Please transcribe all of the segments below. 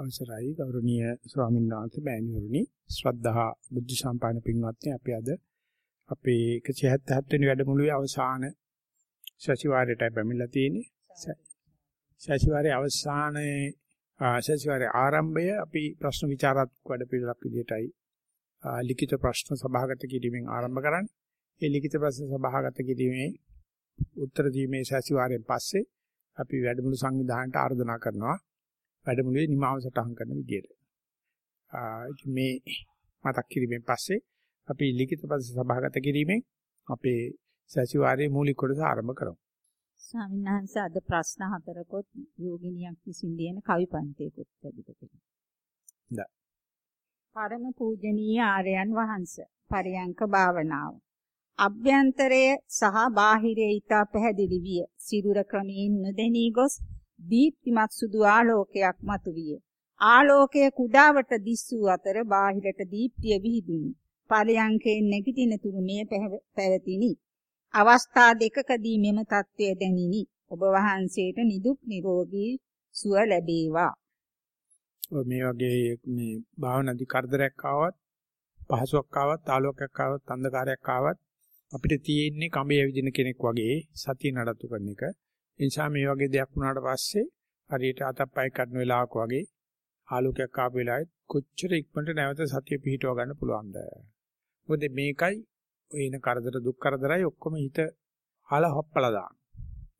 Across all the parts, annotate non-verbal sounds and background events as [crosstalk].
අවසරයි ගෞරවනීය ස්වාමීන් වහන්සේ මෑණිවරුනි. ශ්‍රද්ධා බුද්ධ සම්පන්න පින්වත්නි අපි අද අපේ 177 වෙනි වැඩමුළුවේ අවසාන සතිವಾರයටයි බැමිලා තියෙන්නේ. සතිವಾರයේ අවසානයේ සතිವಾರයේ ආරම්භය අපි ප්‍රශ්න විචාරාත්මක වැඩපිළිවෙලක් විදිහටයි ලිඛිත ප්‍රශ්න සභාගත කිරීමෙන් ආරම්භ කරන්නේ. ඒ ලිඛිත ප්‍රශ්න සභාගත කිරීමේ උත්තර දීමේ සතිವಾರයෙන් පස්සේ අපි වැඩමුළු සංවිධානයට ආර්දනා කරනවා. වැඩමුළුවේ නිමාව සටහන් කරන විදියට. මේ මතක් කිරීමෙන් පස්සේ අපි ලිඛිත පද සභාගත කිරීමෙන් අපේ සතිವಾರයේ මූලික කොටස ආරම්භ කරමු. ස්වාමීන් වහන්සේ අද ප්‍රශ්න හතරකොත් යෝගිනියක් විසින් ලියන කවි පන්තියකුත් ලැබිලා තියෙනවා. පරම පූජනීය ආර්යයන් වහන්සේ පරියංක භාවනාව. අභ්‍යන්තරය සහ බාහිරය ඊට පැහැදිලි විය. සිරුර ක්‍රමයෙන් නොදෙනී ගොස් දීප්තිමත් සුදු ආලෝකයක් මතුවිය. ආලෝකය කුඩාවට දිස්සූ අතර බාහිරට දීප්තිය විහිදුණි. පරයන්කේ නැගිටින තුරු මේ පැවතිනි. අවස්ථා දෙකකදී මෙම தત્ත්වය දැනිනි. ඔබ වහන්සේට නිදුක් නිරෝගී සුව ලැබේවා. මේ වගේ මේ භාවනාදි කරදරයක් ආවත් පහසුවක් ආවත් ආලෝකයක් ආවත් අන්ධකාරයක් ආවත් අපිට තියෙන්නේ කඹේ ඇවිදින කෙනෙක් වගේ සතිය නඩත්තු කරන එක. ඒ නිසා මේ වගේ දෙයක් වුණාට පස්සේ හරියට අතප්පය කඩන වෙලාවක වගේ ආලෝකයක් ආපු වෙලාවෙත් කොච්චර ඉක්මනට නැවත සතිය පිහිටව ගන්න පුළුවන්ද? මොකද මේකයි ඔය එන කරදර දුක් කරදරයි ඔක්කොම හිත හල හොප්පලා දාන.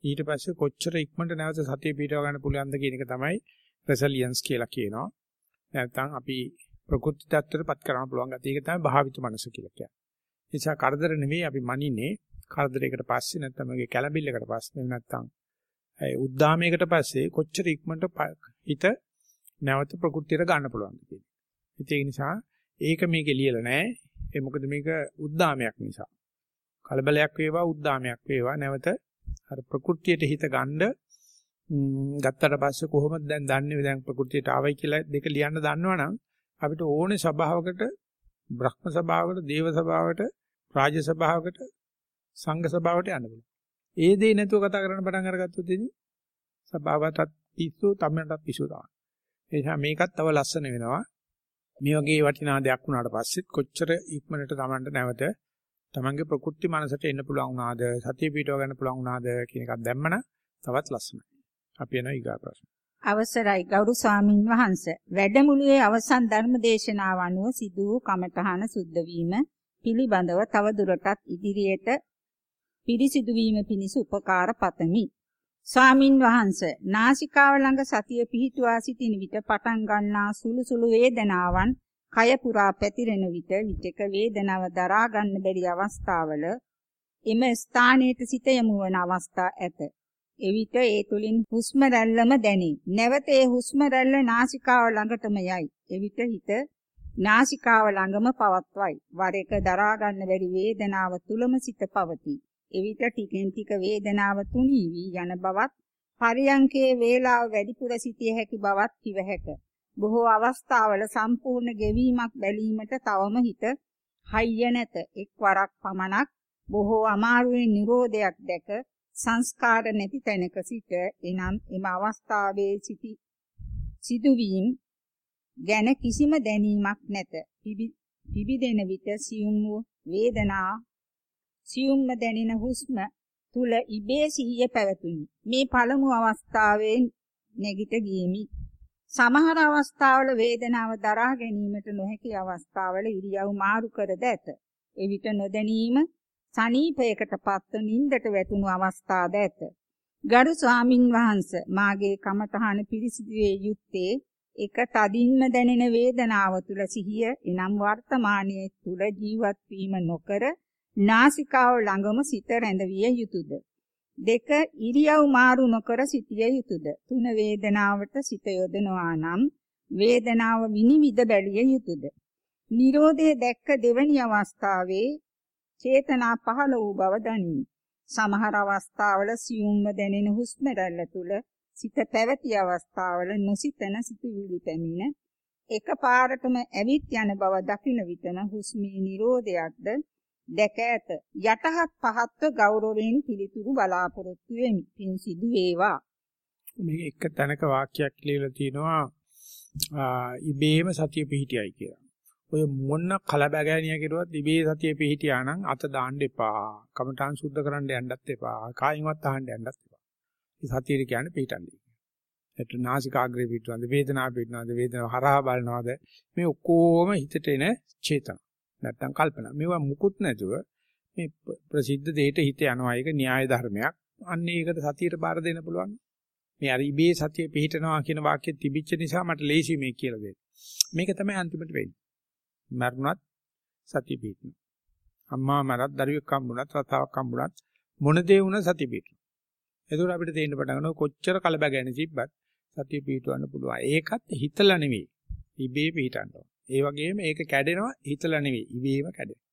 ඊට පස්සේ කොච්චර ඉක්මනට නැවත සතිය පිහිටව ගන්න පුළුවන්ද කියන එක තමයි රෙසිලියන්ස් කියලා කියනවා. නැත්නම් අපි ප්‍රකෘති tattරපත් කරන්න පුළුවන් ගැතිය ඒක තමයි භාවිත මනස කියලා කියන්නේ. නිසා කරදර නෙවෙයි අපි මනින්නේ කරදරයකට පස්සේ නැත්නම් මගේ කැළඹිල්ලකට පස්සේ නැත්නම් ඒ උද්දාමයකට පස්සේ කොච්චර ඉක්මනට හිත නැවත ප්‍රകൃතියට ගන්න පුළුවන්ද කියන එක. ඒ නිසා ඒක මේකේ ලියලා නැහැ. ඒ මොකද මේක උද්දාමයක් නිසා. කලබලයක් වේවා උද්දාමයක් වේවා නැවත අර ප්‍රകൃතියට හිත ගන්න ගත්තට පස්සේ කොහොමද දැන් දන්නේ දැන් ප්‍රകൃතියට ආවයි කියලා දෙක ලියන්න දන්නවනම් අපිට ඕනේ සභාවකට බ්‍රහ්ම සභාවකට දේව සභාවකට රාජ සභාවකට සංඝ සභාවට යන්න පුළුවන්. ඒ දේ නැතුව කතා කරන්න පටන් අරගත්තොත් ඉතින් සබාවටත් පිස්සු තමන්නටත් පිස්සු තමයි. ඒ නිසා මේකත් තව ලස්සන වෙනවා. මේ වගේ වටිනා දෙයක් වුණාට පස්සෙත් කොච්චර ඉක්මනට Tamanට නැවත Tamanගේ ප්‍රකෘති මනසට එන්න පුළුවන් වුණාද සතිය පිටව ගන්න පුළුවන් වුණාද කියන එකක් දැම්මන තවත් ලස්සනයි. අපි යනවා ඊගා ප්‍රශ්න. අවසරයි ගෞරව ස්වාමින් වහන්සේ වැඩමුළුවේ අවසන් ධර්ම දේශනාව අනුව සිදු වූ කමඨහන සුද්ධ වීම පිළිබඳව තව දුරටත් ඉදිරියට පිරිසිදු වීම පිණිස උපකාර පතමි. ස්වාමින් වහන්සේ නාසිකාව ළඟ සතිය පිහිටුවා සිටින විට පටන් ගන්නා සුළු සුළු වේදනාවන් කය පුරා පැතිරෙන විට විටක වේදනාව දරා ගන්න බැරි අවස්ථාවල එම ස්ථානයේ සිත යොමු වන අවස්ථා ඇත. එවිට ඒ තුලින් හුස්ම රැල්ලම දැනේ. නැවත ඒ හුස්ම රැල්ල නාසිකාව ළඟටම යයි. එවිට හිත නාසිකාව ළඟම පවත්වයි. වර එක දරා ගන්න බැරි වේදනාව තුලම සිත පවතී. එවිට ටිකෙන් ටික වේදනාව තුනී වී යන බවත් පරියංකේ වේලාව වැඩිපුර සිටිය හැකි බවත් කිව හැක. බොහෝ අවස්ථාවල සම්පූර්ණ ගෙවීමක් බැලීමට තවම හිත හයිය නැත. එක් වරක් පමණක් බොහෝ අමාරුවේ නිරෝධයක් දැක සංස්කාර නැති තැනක සිට එනම් එම අවස්ථාවේ සිටි සිදුවීම් ගැන කිසිම දැනීමක් නැත. පිබිදෙන විට සියුම් වූ වේදනා සියුම්ම දැනෙන හුස්ම තුල ඉබේ සිහිය පැවතුණි. මේ පළමු අවස්ථාවේ නැගිට ගියමි. සමහර අවස්ථාවල වේදනාව දරා ගැනීමට නොහැකි අවස්ථාවල ඉරියව් මාරු කරද ඇත. එවිට නොදැනීම සනීපයකට පත්ව නින්දට වැටුණු අවස්ථාද ඇත. ගරු ස්වාමින් වහන්සේ මාගේ කමඨහන පිරිසිදුවේ යුත්තේ එක තදින්ම දැනෙන වේදනාව තුල සිහිය එනම් වර්තමානයේ තුල ජීවත් වීම නොකර නාසිකාව ළඟම සිත රැඳවිය යුතුයද? දෙක ඉරියව් මාරු නොකර සිටිය යුතුයද? තුන වේදනාවට සිත යොදනවා නම් වේදනාව විනිවිද බැලිය යුතුයද? නිරෝධය දැක්ක දෙවැනි අවස්ථාවේ චේතනා පහළ වූ බව දනිමි සමහර අවස්ථාවල සියුම්ව දැනෙන හුස්ම රැල්ල තුල සිත පැවති අවස්ථාවල නොසිතන සිතුවිලි පැමිණ එකපාරටම ඇවිත් යන බව දකින විටම හුස්මේ නිරෝධයක්ද දැක ඇත. යටහත් පහත්ව ගෞරවයෙන් පිළිතුරු බලාපොරොත්තු වෙමි. පින් සිදු වේවා. මේක එක තැනක වාක්‍යයක් ලියලා තිනවා ඉබේම සතිය පිහිටියයි කියලා. ඔය මොන කලබගෑනිය කෙරුවත් ඉබේ සතිය පිහිටියා නම් අත දාන්න එපා. කමඨාන් සුද්ධ කරන්න යන්නත් එපා. කායින්වත් අහන්න යන්නත් එපා. මේ සතිය කියන්නේ පිහිටන්නේ. එතන නාසිකාග්‍රේ පිටවන්ද වේදනාව පිටවන්ද වේදනාව හරහා බලනවාද මේ ඔක්කොම හිතට එන චේතන. නැත්තම් කල්පනා. මේවා මුකුත් නැතුව මේ ප්‍රසිද්ධ දෙයට හිත යනවා. ඒක න්‍යාය ධර්මයක්. අන්න ඒකට සතියට බාර දෙන්න පුළුවන්. මේ අර ඉබේ සතිය පිහිටනවා කියන වාක්‍යය තිබිච්ච නිසා මට ලේසි මේ කියලා දෙන්න. මේක තමයි අන්තිමට වෙන්නේ. මරුණත් සතිය පිහිටනවා. අම්මා මරත් දරුවෙක් හම්බුණත් රතාවක් හම්බුණත් මොන දේ වුණත් සතිය පිහිටනවා. එතකොට අපිට තේරෙන්න පටන් ගන්නවා කොච්චර කලබගැන තිබ්බත් සතිය පිහිටවන්න පුළුවන්. ඒකත් හිතලා නෙවෙයි. ඉබේ පිහිටන්න ඒ වගේම ඒක කැඩෙනවා හිතලා නෙවෙයි. ඉබේම කැඩෙනවා.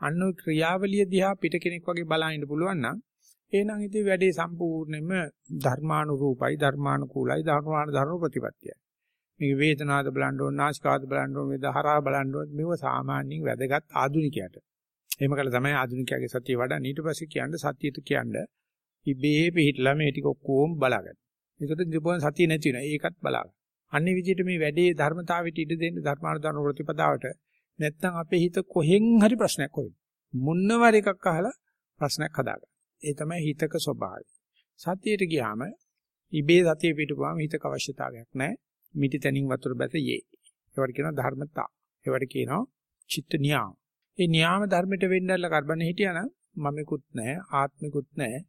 අන්න ඔය ක්‍රියාවලිය දිහා පිට කෙනෙක් වගේ බලන්න පුළුවන් නම් එහෙනම් ඉතින් වැඩේ සම්පූර්ණයෙන්ම ධර්මානුරූපයි ධර්මානුකූලයි ධර්මාන ධර්ම ප්‍රතිපත්තියයි. මේක වේදනාවද බලන්න ඕන නාසිකාවද බලන්න ඕන මේ දහරා බලන්න ඕන මේව සාමාන්‍යයෙන් වැදගත් ආධුනිකයට. එහෙම කළා තමයි ආධුනිකයාගේ සතිය වඩා ඊට පස්සේ කියන්නේ සතියට කියන්නේ ඉබේ පිහිටලා මේ ටික ඔක්කොම බලාගන්න. ඒකට දිපුවන් සතිය නැති වෙනවා. ඒකත් බලාගන්න. අන්නේ විදිහට මේ වැඩේ ධර්මතාවයට ඉඩ දෙන්න ධර්මානුධර්ම ප්‍රතිපදාවට නැත්නම් අපේ හිත කොහෙන් හරි ප්‍රශ්නයක් හොයන. මොන්නවර එකක් අහලා ප්‍රශ්නයක් හදාගන්න. ඒ තමයි හිතක ස්වභාවය. සතියට ගියාම ඉබේ සතිය පිටුපුවාම හිතක අවශ්‍යතාවයක් නැහැ. මිටි තනින් වතුර බැත යේ. ඒවට කියනවා ධර්මතා. ඒවට කියනවා චිත්ත නියාම. ඒ නියාම ධර්මයට වෙන්නilla කරබන්නේ හිටියානම් මමෙකුත් නැහැ, ආත්මිකුත් නැහැ,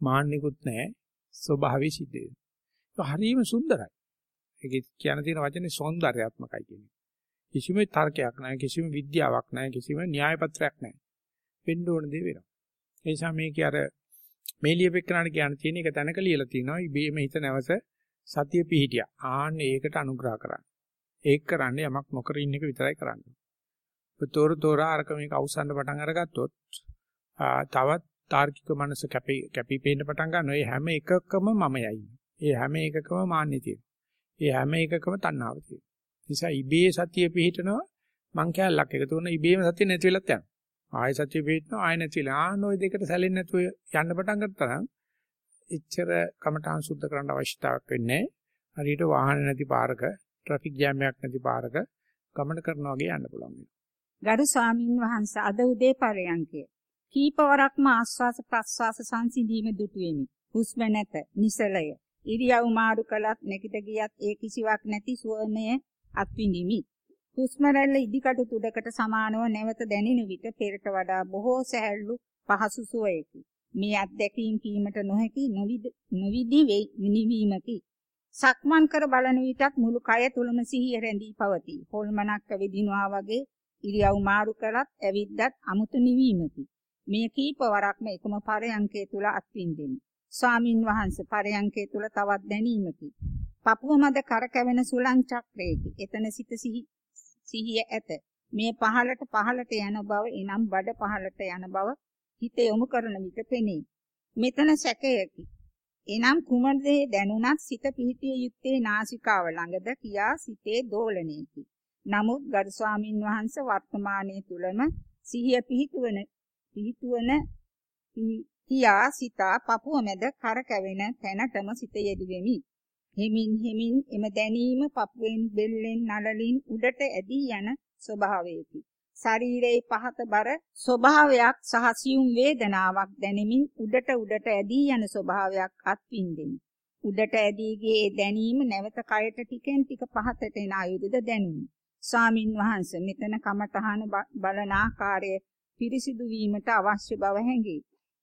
මාන්නිකුත් නැහැ. ස්වභාවී සිද්ධ වෙනවා. හරිම සුන්දරයි. ඒකේ කියන තියෙන වචනේ సౌందర్యාත්මකයි කියන්නේ. කිසිම තර්කයක් නැහැ, කිසිම විද්‍යාවක් නැහැ, කිසිම න්‍යාය පත්‍රයක් නැහැ. වෙන්න ඕන දේ වෙනවා. ඒ නිසා මේකේ අර මේ ලියපෙන්නාට කියන තියෙන එක තැනක ලියලා තිනවා. ඉබේම හිත නැවස සතිය පිහිටියා. ආන්න ඒකට අනුග්‍රහ කරන්න. ඒක කරන්නේ යමක් නොකර ඉන්න එක විතරයි කරන්න. තොර තොර අරක මේක අවසන් පටන් අරගත්තොත් තවත් තාර්කික මනස කැපි කැපි පේන්න පටන් ගන්න. ඒ හැම එකකම මමයි. ඒ හැම එකකම මාන්නේ තියෙනවා. ඒ හැම එකකම තණ්හාව තියෙනවා. නිසා ඉබේ සතිය පිහිටනවා මං කැලලක් එකතු කරන ඉබේම සතිය නැති වෙලත් යනවා. ආය සතිය පිහිටනවා ආය නැතිලා. ආන ওই දෙකට සැලෙන්නේ නැතුව යන්න පටන් ගත්තා නම් එච්චර කමඨාන් සුද්ධ කරන්න අවශ්‍යතාවයක් වෙන්නේ හරියට වාහන නැති පාරක ට්‍රැෆික් ජෑම් එකක් නැති පාරක ගමන කරනවා වගේ යන්න පුළුවන්. ගරු ස්වාමින් වහන්සේ අද උදේ පරයන්කය. කීපවරක්ම ආස්වාස ප්‍රස්වාස සංසිඳීම දුටුවෙමි. හුස්ම නැත, නිසලය. ඉරියව් මාරු කළත් නැගිට ගියත් ඒ කිසිවක් නැති සුවමය අත්විඳිමි. හුස්ම රැල්ල ඉදිකටු තුඩකට සමානව නැවත දැනෙන විට පෙරට වඩා බොහෝ සැහැල්ලු පහසු සුවයකි. මේ අත්දැකීම් කීමට නොහැකි නොවිදි නිවීමකි. සක්මන් කර බලන විටත් මුළු කය තුලම සිහිය රැඳී පවතී. හොල්මනක් ඇවිදිනවා වගේ ඉරියව් මාරු කළත් ඇවිද්දත් අමුතු නිවීමකි. මේ කීප වරක්ම එකම පරයන්කේ තුල අත්විඳෙමි. ස්වාමින් වහන්සේ පරයන්කේ තුල තවත් දැනීමකි. පපුව මත කරකැවෙන සුලං චක්‍රයේකි. එතන සිට සිහිය ඇත. මේ පහළට පහළට යන බව එනම් බඩ පහළට යන බව හිත යොමු කරන විට පෙනේ. මෙතන සැකයකි. එනම් කුමද්දේ දැනුණත් සිත පිහිටිය යුත්තේ නාසිකාව ළඟද කියා සිතේ දෝලණයකි. නමුත් ගරු ස්වාමින් වහන්සේ වර්තමානයේ තුලම සිහිය පිහිටුවන පිහිටුවන කියා සිතා පපුව මැද කරකැවෙන තැනටම සිත යෙදුවෙමි. හිමින් හිමින් එම දැනීම පපුවෙන් බෙල්ලෙන් නළලින් උඩට ඇදී යන ස්වභාවයකි. ශරීරයේ පහත බර ස්වභාවයක් සහ සියුම් වේදනාවක් දැනෙමින් උඩට උඩට ඇදී යන ස්වභාවයක් අත්විඳිමි. උඩට ඇදී ගියේ දැනීම නැවත කයට ටිකෙන් ටික පහතට එන අයුරුද දැනුනි. ස්වාමින් වහන්සේ මෙතන කමඨහන බලන ආකාරය පිරිසිදු වීමට අවශ්‍ය බව හැඟේ.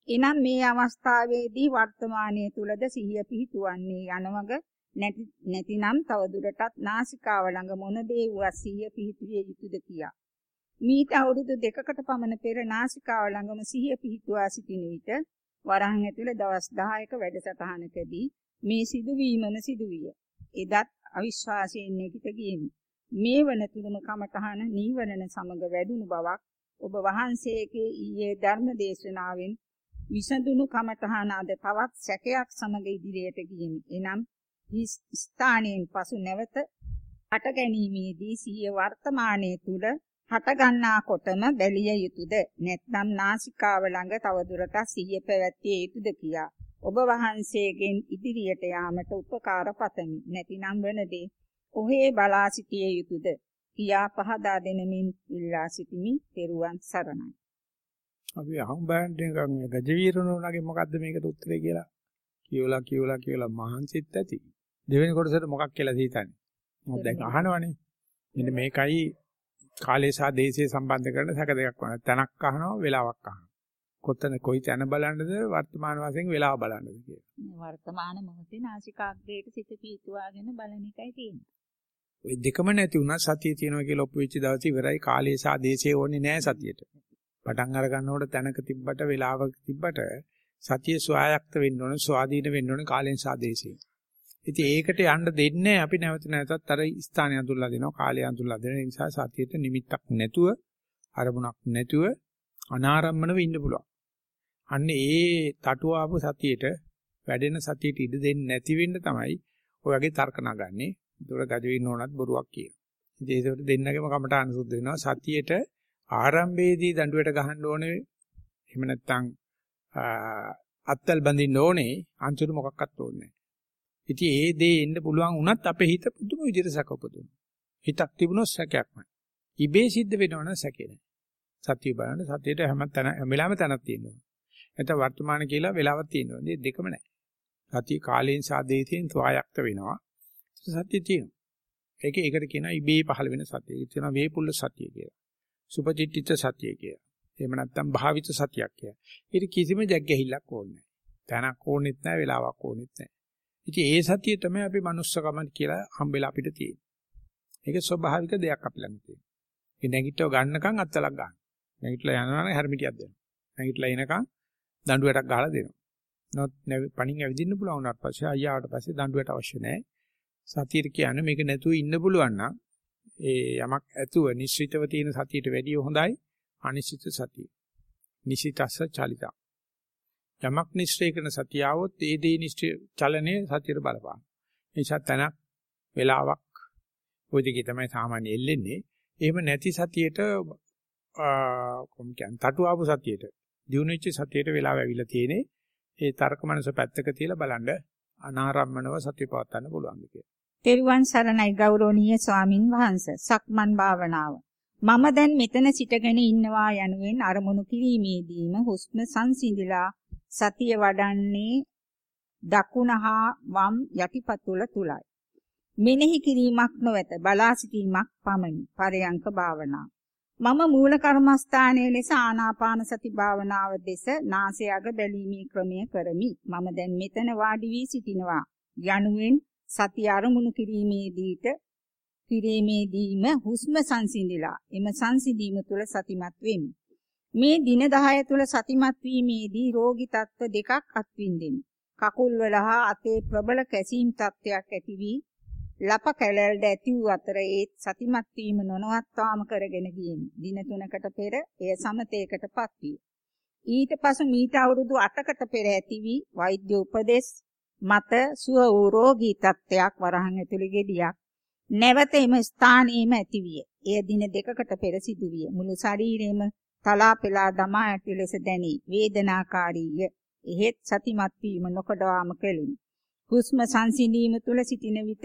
එනම් මේ අවස්ථාවේදී වර්තමානයේ තුලද සිහිය පිහිටුවන්නේ යනවග නැතිනම් තවදුරටත් නාසිකාව ළඟ මොන දේ වුවත් සිහිය පිහිටුවිය යුතුද කියා. මීට අවුරුදු දෙකකට පමණ පෙර නාසිකාව ළඟම සිහිය පිහිටුවා සිටින විට වරහන් ඇතුළේ දවස් 10ක වැඩසටහනකදී මේ සිදුවීමම සිදුවිය. එදත් අවිශ්වාසයෙන් නැගිට ගියෙමි. මේ වන තුරුම කමඨහන නීවරණ සමග වැඩුණු බවක් ඔබ වහන්සේගේ ඊයේ ධර්ම දේශනාවෙන් විසඳුණු කමඨහන අද තවත් සැකයක් සමග ඉදිරියට ගියෙමි. එනම් ස්ථානයෙන් පසු නැවත අට ගැනීමේදී සිහිය වර්තමානයේ තුල හට ගන්නා කොටම බැලිය යුතුයද නැත්නම් නාසිකාව ළඟ තවදුරටත් සිහිය පැවැත්විය යුතුයද කියා ඔබ වහන්සේගෙන් ඉදිරියට යාමට උපකාර පතමි නැතිනම් වනදී ඔහේ බලා සිටිය යුතුයද? කියා පහදා දෙනමින් ඉල්ලා සිටිමි. තෙරුවන් සරණයි. අපි අහඹයන්ට නිකන් ගජවීරණෝ වගේ මොකද්ද මේකට උත්තරේ කියලා කියවලා කියවලා කියවලා මහන්සිත් ඇති. දෙවෙනි කොටසට මොකක් කියලා හිතන්නේ. මොකද දැන් අහනවනේ. මෙන්න මේකයි කාලය සහ දේශය සම්බන්ධ කරන සැක දෙකක් වань. තනක් අහනවා වෙලාවක් අහනවා. කොතන කොයි තැන බලන්නද වර්තමාන වශයෙන් වෙලාව බලන්නද කියලා. වර්තමාන මොහොතේ නාසිකාග්‍රේට සිත පීතුවාගෙන බලන එකයි තියෙන්නේ. ওই දෙකම නැති වුණා සතිය තියෙනවා කියලා ඔප්පු වෙච්ච දවසේ ඉවරයි කාලය සහ දේශය ඕනේ නැහැ සතියට. පටන් අර ගන්නකොට තැනක තිබ්බට වෙලාවක තිබ්බට සතිය ස්වායක්ත වෙන්න ඕන ස්වාධීන වෙන්න ඕන කාලෙන් සහ දේශයෙන්. ඉතින් ඒකට යන්න දෙන්නේ අපි නැවත නැවතත් අර ස්ථානය අඳුල්ලා දෙනවා කාලය අඳුල්ලා දෙන නිසා සතියට නිමිත්තක් නැතුව අරමුණක් නැතුව අනාරම්මනව ඉන්න පුළුවන්. අන්න ඒ තටුව ආපු සතියට වැඩෙන සතියට ඉඩ දෙන්නේ නැති වෙන්න තමයි ඔය වගේ තර්ක නගන්නේ. ඒතකොට ගජවින්න ඕනත් බොරුවක් කියන. ඉතින් ඒකට දෙන්නගෙම කමට අනුසුද්ධ වෙනවා සතියට ආරම්භයේදී දඬුවට ගහන්න ඕනේ. එහෙම නැත්නම් අත්තල් බඳින්න ඕනේ අන්තිම මොකක්වත් ඕනේ ඉතින් ඒ දේ එන්න පුළුවන් වුණත් අපේ හිත පුදුම විදිහට සැක උපදිනවා. හිතක් තිබුණොත් සැකයක්මයි. ඉබේ සිද්ධ වෙනවනම් සැකේ නැහැ. සතිය බලන්න සතියට හැම තැන හැම වෙලාවෙම තැනක් තියෙනවා. නැත්නම් වර්තමාන කියලා වෙලාවක් තියෙනවා. මේ දෙකම නැහැ. සතිය කාලයෙන් සාදේතියෙන් ස්වායක්ත වෙනවා. සතිය තියෙනවා. ඒක ඒකට කියනවා ඉබේ පහළ වෙන සතිය. ඒක කියනවා වේපුල්ල සතිය කියලා. සුපචිත්තිත සතිය කියලා. එහෙම නැත්නම් භාවිත සතියක් කියලා. ඒක කිසිම ජග්ගැහිල්ලක් ඕනේ නැහැ. තැනක් ඕනෙත් නැහැ, වෙලාවක් ඕනෙත් නැහැ. ඉතින් ඒ සතිය තමයි අපි manussකම කියලා හම්බෙලා අපිට තියෙන්නේ. ඒක ස්වභාවික දෙයක් අපි ළඟ තියෙනවා. ඒ නැගිටව ගන්නකම් අත්තලක් ගන්න. නැගිටලා යනවා නම් හැරමිටියක් දෙනවා. නැගිටලා එනකම් දඬුවටක් ගහලා දෙනවා. නොත් පණින් ඇවිදින්න පුළුවන් වුණාට පස්සේ අයියාට පස්සේ දඬුවට අවශ්‍ය නැහැ. සතියට කියන්නේ මේක නැතුව ඉන්න පුළුවන් නම් ඒ යමක් ඇතුව නිශ්චිතව තියෙන සතියට වැඩිය හොඳයි අනිශ්චිත සතිය. නිසිතස්ස චලිතා. යමක් නිශ්චය කරන සතිය આવොත් ඒ දේ නිශ්චය චලනයේ සතියට බලපාන. එනිසා තන වේලාවක් ওই දිගේ තමයි සාමාන්‍ය එල්ලෙන්නේ. එහෙම නැති සතියට කොම් කියන්නේ තටු ආපු සතියට දිනුනෙච්ච සතියට වෙලාව ඇවිල්ලා තියෙන්නේ. ඒ තර්ක මනස පැත්තක තියලා බලන්න අනාරම්මනව සතිය පවත්වන්න පුළුවන් කියලා. තෙරුවන් සරණයි ගෞරවනීය ස්වාමින් වහන්සේ. සක්මන් භාවනාව. මම දැන් මෙතන සිටගෙන ඉන්නවා යනුවෙන් අරමුණු කිරීමේදීම හුස්ම සංසිඳිලා සතිය වඩන්නේ දකුණ හා වම් යටිපතුල තුලයි. මෙනෙහි කිරීමක් නොවැත බලා සිටීමක් පමණි. පරයන්ක භාවනාව. මම මූල කර්මස්ථානයේ ලෙස ආනාපාන සති භාවනාව දෙස නාසය අග බැලීමේ ක්‍රමය කරමි. මම දැන් මෙතන වාඩි වී සිටිනවා. යනුවෙන් සතිය අරමුණු කිරීමේදීට කිරීමේදීම හුස්ම සංසිඳිලා එම සංසිඳීම තුළ සතිමත් වෙමි. මේ දින 10 තුල සතිමත් වීමේදී රෝගී තත්ත්ව දෙකක් අත්විඳිමි. කකුල් වල හා අතේ ප්‍රබල කැසීම් තත්ත්වයක් ඇති වී ලප කැලැල්ඩ ඇති වූ අතර ඒ සතිමත් වීම නොනවත්වාම කරගෙන ගියෙමි. දින 3කට පෙර එය සමතේකටපත් විය. ඊට පසු මීට අවුරුදු 8කට පෙර ඇති වී වෛද්‍ය උපදෙස් මත සුව වූ රෝගී තත්ත්වයක් වරහන් ඇතුළේ ගෙඩියක්. නැවත එම ස්ථානයේම ඇති විය. එය දින දෙකකට පෙර සිදුවිය. මුළු ශරීරයේම තලා පෙලා දමා ඇති ලෙස දැනි. වේදනාකාරීය. එහෙත් සතිමත් වීම නොකඩවාම කෙලිනි. හුස්ම සංසිඳීම තුල සිටින විට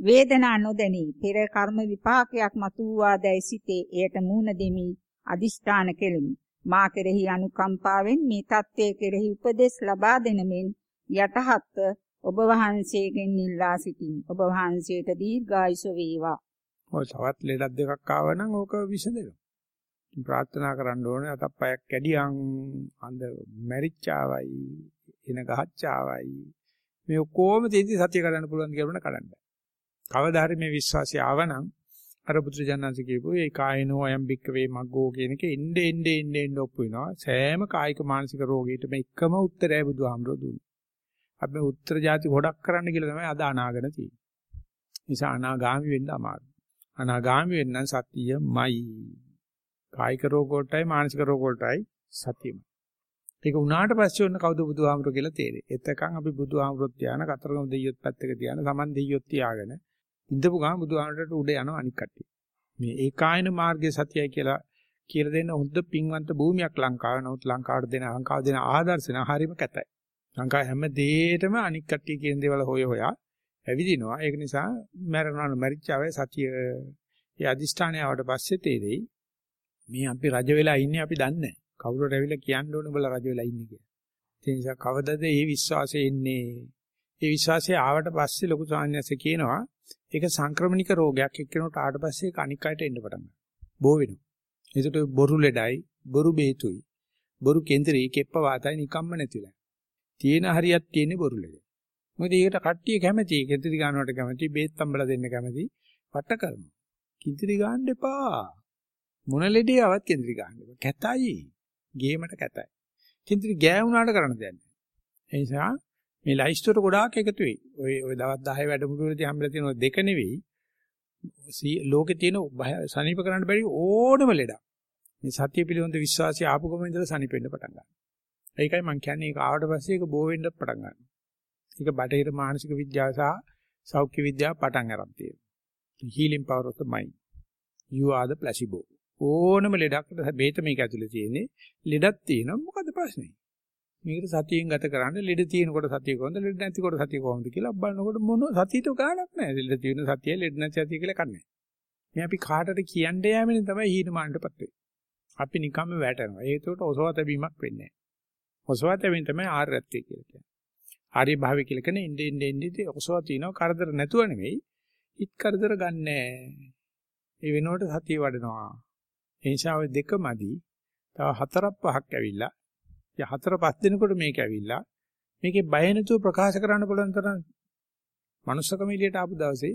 වේදනා නොදැනී. පෙර කර්ම විපාකයක් මතු වූවා දැයි සිතේ එයට මූණ දෙමි අදිෂ්ඨාන කෙලිමි මා කෙරෙහි අනුකම්පාවෙන් මේ தත්ත්වයේ කෙරෙහි උපදෙස් ලබා දෙන මෙන් යටහත්ව ඔබ වහන්සේගෙන් ඉල්ලා සිටිමි ඔබ වහන්සේට දීර්ඝායුෂ වේවා ඔය තවත් ලෙඩක් දෙකක් ආවනම් ඕක විසඳෙනවා ප්‍රාර්ථනා කරන්න ඕනේ අතප්පයක් කැඩියන් අඳ මැරිච්චාවයි එන ගහච්චාවයි මේ ඔක්කොම තේදි සත්‍ය කරන්න පුළුවන් කියලා කඩන්න. කවදා හරි මේ විශ්වාසය ආවනම් අර පුත්‍රජනන්ස කියපු ඒ කායනෝ අයම් බික්ක වේ මග්ගෝ කියන එක එnde ende ende ende ඔප්පු වෙනවා. සෑම කායික මානසික රෝගීට මේ එකම උත්තරය බුදුහාමරෝ දුන්නේ. අපි උත්තර જાති ගොඩක් කරන්න කියලා තමයි අද අනාගෙන තියෙන්නේ. නිසා අනාගාමි වෙන්න අමාරුයි. අනාගාමි වෙන්න සතියමයි. කායික රෝග වලටයි මානසික රෝග වලටයි සතියම. ඒක උනාට පස්සේ ඔන්න කවුද බුදුහාමුදුර කියලා තේරෙයි. එතකන් අපි බුදුහාමුදුරුත් තියාන කතරගම දෙයියොත් පැත්තක තියාන සමන් දෙයියොත් තියාගෙන ඉඳපු ගමන් බුදුහාමුදුරට උඩ යනවා අනික් කට්ටිය. මේ ඒකායන මාර්ගයේ සතියයි කියලා කියලා දෙන්න හොඳ පින්වන්ත භූමියක් ලංකාව. නමුත් ලංකාවට දෙන ලංකාව දෙන ආදර්ශන හරීම කැතයි. ලංකාව හැම දෙයකටම අනික් කට්ටිය කියන දේවල් හොය හොයා ඇවිදිනවා. ඒක නිසා මරණන මරිච්චාවේ සතිය ඒ අදිෂ්ඨානය ආවට පස්සේ තේරෙයි මේ අපි රජ වෙලා ඉන්නේ අපි දන්නේ නැහැ. කවුරුට ඇවිල්ලා කියන්න ඕන බල රජ වෙලා ඉන්නේ කියලා. ඒ නිසා කවදද මේ විශ්වාසය එන්නේ? ඒ විශ්වාසය ආවට පස්සේ ලොකු සාහනයස කියනවා ඒක සංක්‍රමණික රෝගයක් එක්කෙනෙකුට ආවට පස්සේ ඒක අනික් අයට එන්න පටන් ගන්නවා. බෝ වෙනවා. ඒකට බොරු ලෙඩයි, බොරු බේතුයි, බොරු කේන්දරේ කෙප්ප වාතයි නිකම්ම නැතිලා. තියෙන හරියක් තියෙන්නේ බොරු ලෙඩ. මොකද ඒකට කට්ටිය කැමති, කේන්දරි ගන්නවට කැමති, බේත් තම්බලා දෙන්න කැමති, වට කරනවා. කිඳිරි ගන්න එපා. මොන ලෙඩේ ආවත් කිඳිරි ගන්න එපා. කැතයි. ගේමට කැතයි. කිඳිරි ගෑවුනාට කරන්න දෙයක් නැහැ. ඒ නිසා මේ ලයිස්ට්ුවට ගොඩාක් එකතු වෙයි. ඔය ඔය දවස් 10 වැඩමුළුවේදී හම්බෙලා තියෙන ඔය දෙක නෙවෙයි. ලෝකේ තියෙන සනීප කරන්න බැරි ඕනම ලෙඩක්. මේ සත්‍ය පිළිබඳ විශ්වාසය ආපු ගමන් ඉඳලා සනීපෙන්න පටන් ගන්නවා. ඒකයි මම කියන්නේ ඒක ආවට පස්සේ ඒක බෝ වෙන්න පටන් ගන්නවා. ඒක බටහිර මානසික විද්‍යාව සහ සෞඛ්‍ය විද්‍යාව පටන් අරන් තියෙනවා. healing power of the mind. You are the placebo. ඕනම ලෙඩකට බේත මේක ඇතුලේ තියෙන්නේ. ලෙඩක් තියෙනවා මොකද ප්‍රශ්නේ? මේකට සතියෙන් ගත කරන්න ලෙඩ තියෙනකොට සතිය කොහොමද ලෙඩ නැතිකොට සතිය කොහොමද කියලා බලනකොට මොන සතියට ගාණක් නැහැ. ලෙඩ තියෙන සතිය ලෙඩ නැති සතිය කියලා කන්නේ. මේ අපි කාටද කියන්න යෑමෙන් තමයි හීනමානටපත් වෙන්නේ. අපි නිකම්ම වැටෙනවා. ඒකට ඔසවා තැබීමක් වෙන්නේ නැහැ. ඔසවා තැබීම තමයි ආර්යත්වය කියලා කියන්නේ. ආර්ය භාවය කියලා කියන්නේ ඉන්නේ ඉන්නේ ඉන්නේ ඔසවා තිනවා කරදර නැතුව නෙවෙයි. හිත කරදර ගන්නෑ. ඒ වෙනුවට සතිය වඩනවා. ඒ නිසා ඔය දෙකමදි තව හතරක් පහක් ඇවිල්ලා ඉතින් හතර පහ දිනකොට මේක ඇවිල්ලා මේකේ බය නැතුව ප්‍රකාශ කරන්න පුළුවන් තරම් මනුස්සකම එළියට ආපු දවසේ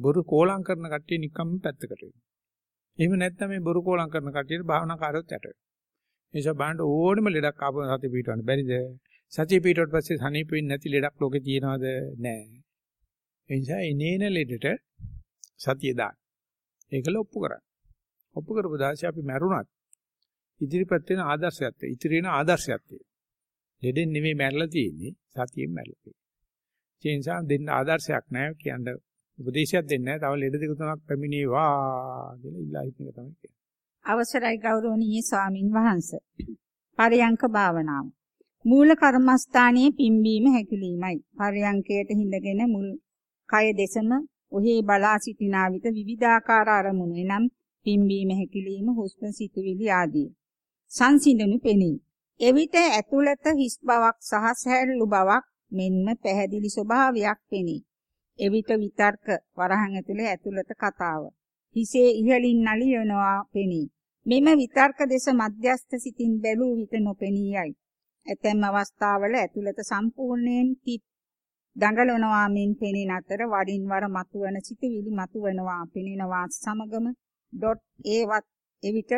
බොරු කෝලම් කරන කට්ටිය නිකම්ම පැත්තකට වෙනවා. එහෙම නැත්නම් මේ බොරු කෝලම් කරන කට්ටියට භාවනා කාර්යොත් යට වෙනවා. ඒ නිසා බලන්න ඕනෙම ලෙඩක් ආපු සතිය පිටවන්න බැරිද? සතිය පිටවට පස්සේ සනීප වෙන්නේ නැති ලෙඩක් ලෝකේ තියෙනවද? නැහැ. ඒ නිසා එනේන ලෙඩට සතිය දාන්න. ඒකල ඔප්පු කරන්න. ඔප්පු කරපු දාසේ අපි මැරුණත් ඉදිරිපත් වෙන ආදර්ශයක් තියෙනවා. ඉතිරි වෙන ආදර්ශයක් තියෙනවා. ලෙඩෙන් නෙමෙයි මැරලා තියෙන්නේ සතියෙන් මැරලා තියෙන්නේ. ඒ නිසා දෙන්න ආදර්ශයක් නැහැ කියන්නේ උපදේශයක් දෙන්නේ නැහැ. තව ලෙඩ දෙක තුනක් පැමිණේවා කියලා ඉල්ලා හිටින එක තමයි කියන්නේ. අවසරයි ගෞරවනීය ස්වාමින් වහන්සේ. පරයන්ක භාවනාව. මූල කර්මස්ථානයේ පිම්බීම හැකිලීමයි. පරයන්කයට හිඳගෙන මුල් කය දෙසම ඔහි බලා සිටිනා විට විවිධාකාර අරමුණු එනම් පිම්බීම හැකිලීම හුස්ම සිතුවිලි ආදී සංසිඳනු පෙනේ. එවිට ඇතුළත හිස් බවක් සහ සැහැල්ලු බවක් මෙන්ම පැහැදිලි ස්වභාවයක් පෙනේ. එවිට විතර්ක වරහන් ඇතුලේ ඇතුළත කතාව. හිසේ ඉහළින් නලියනවා පෙනේ. මෙම විතර්ක දෙස මධ්‍යස්ථ සිතින් බැලූ විට නොපෙනියයි. ඇතැම් අවස්ථාවල ඇතුළත සම්පූර්ණයෙන් තිත් දඟලනවා මෙන් පෙනෙන අතර වරින් වර මතුවන සිතුවිලි මතුවනවා පෙනෙනවා සමගම ඩොට් ඒවත් එවිට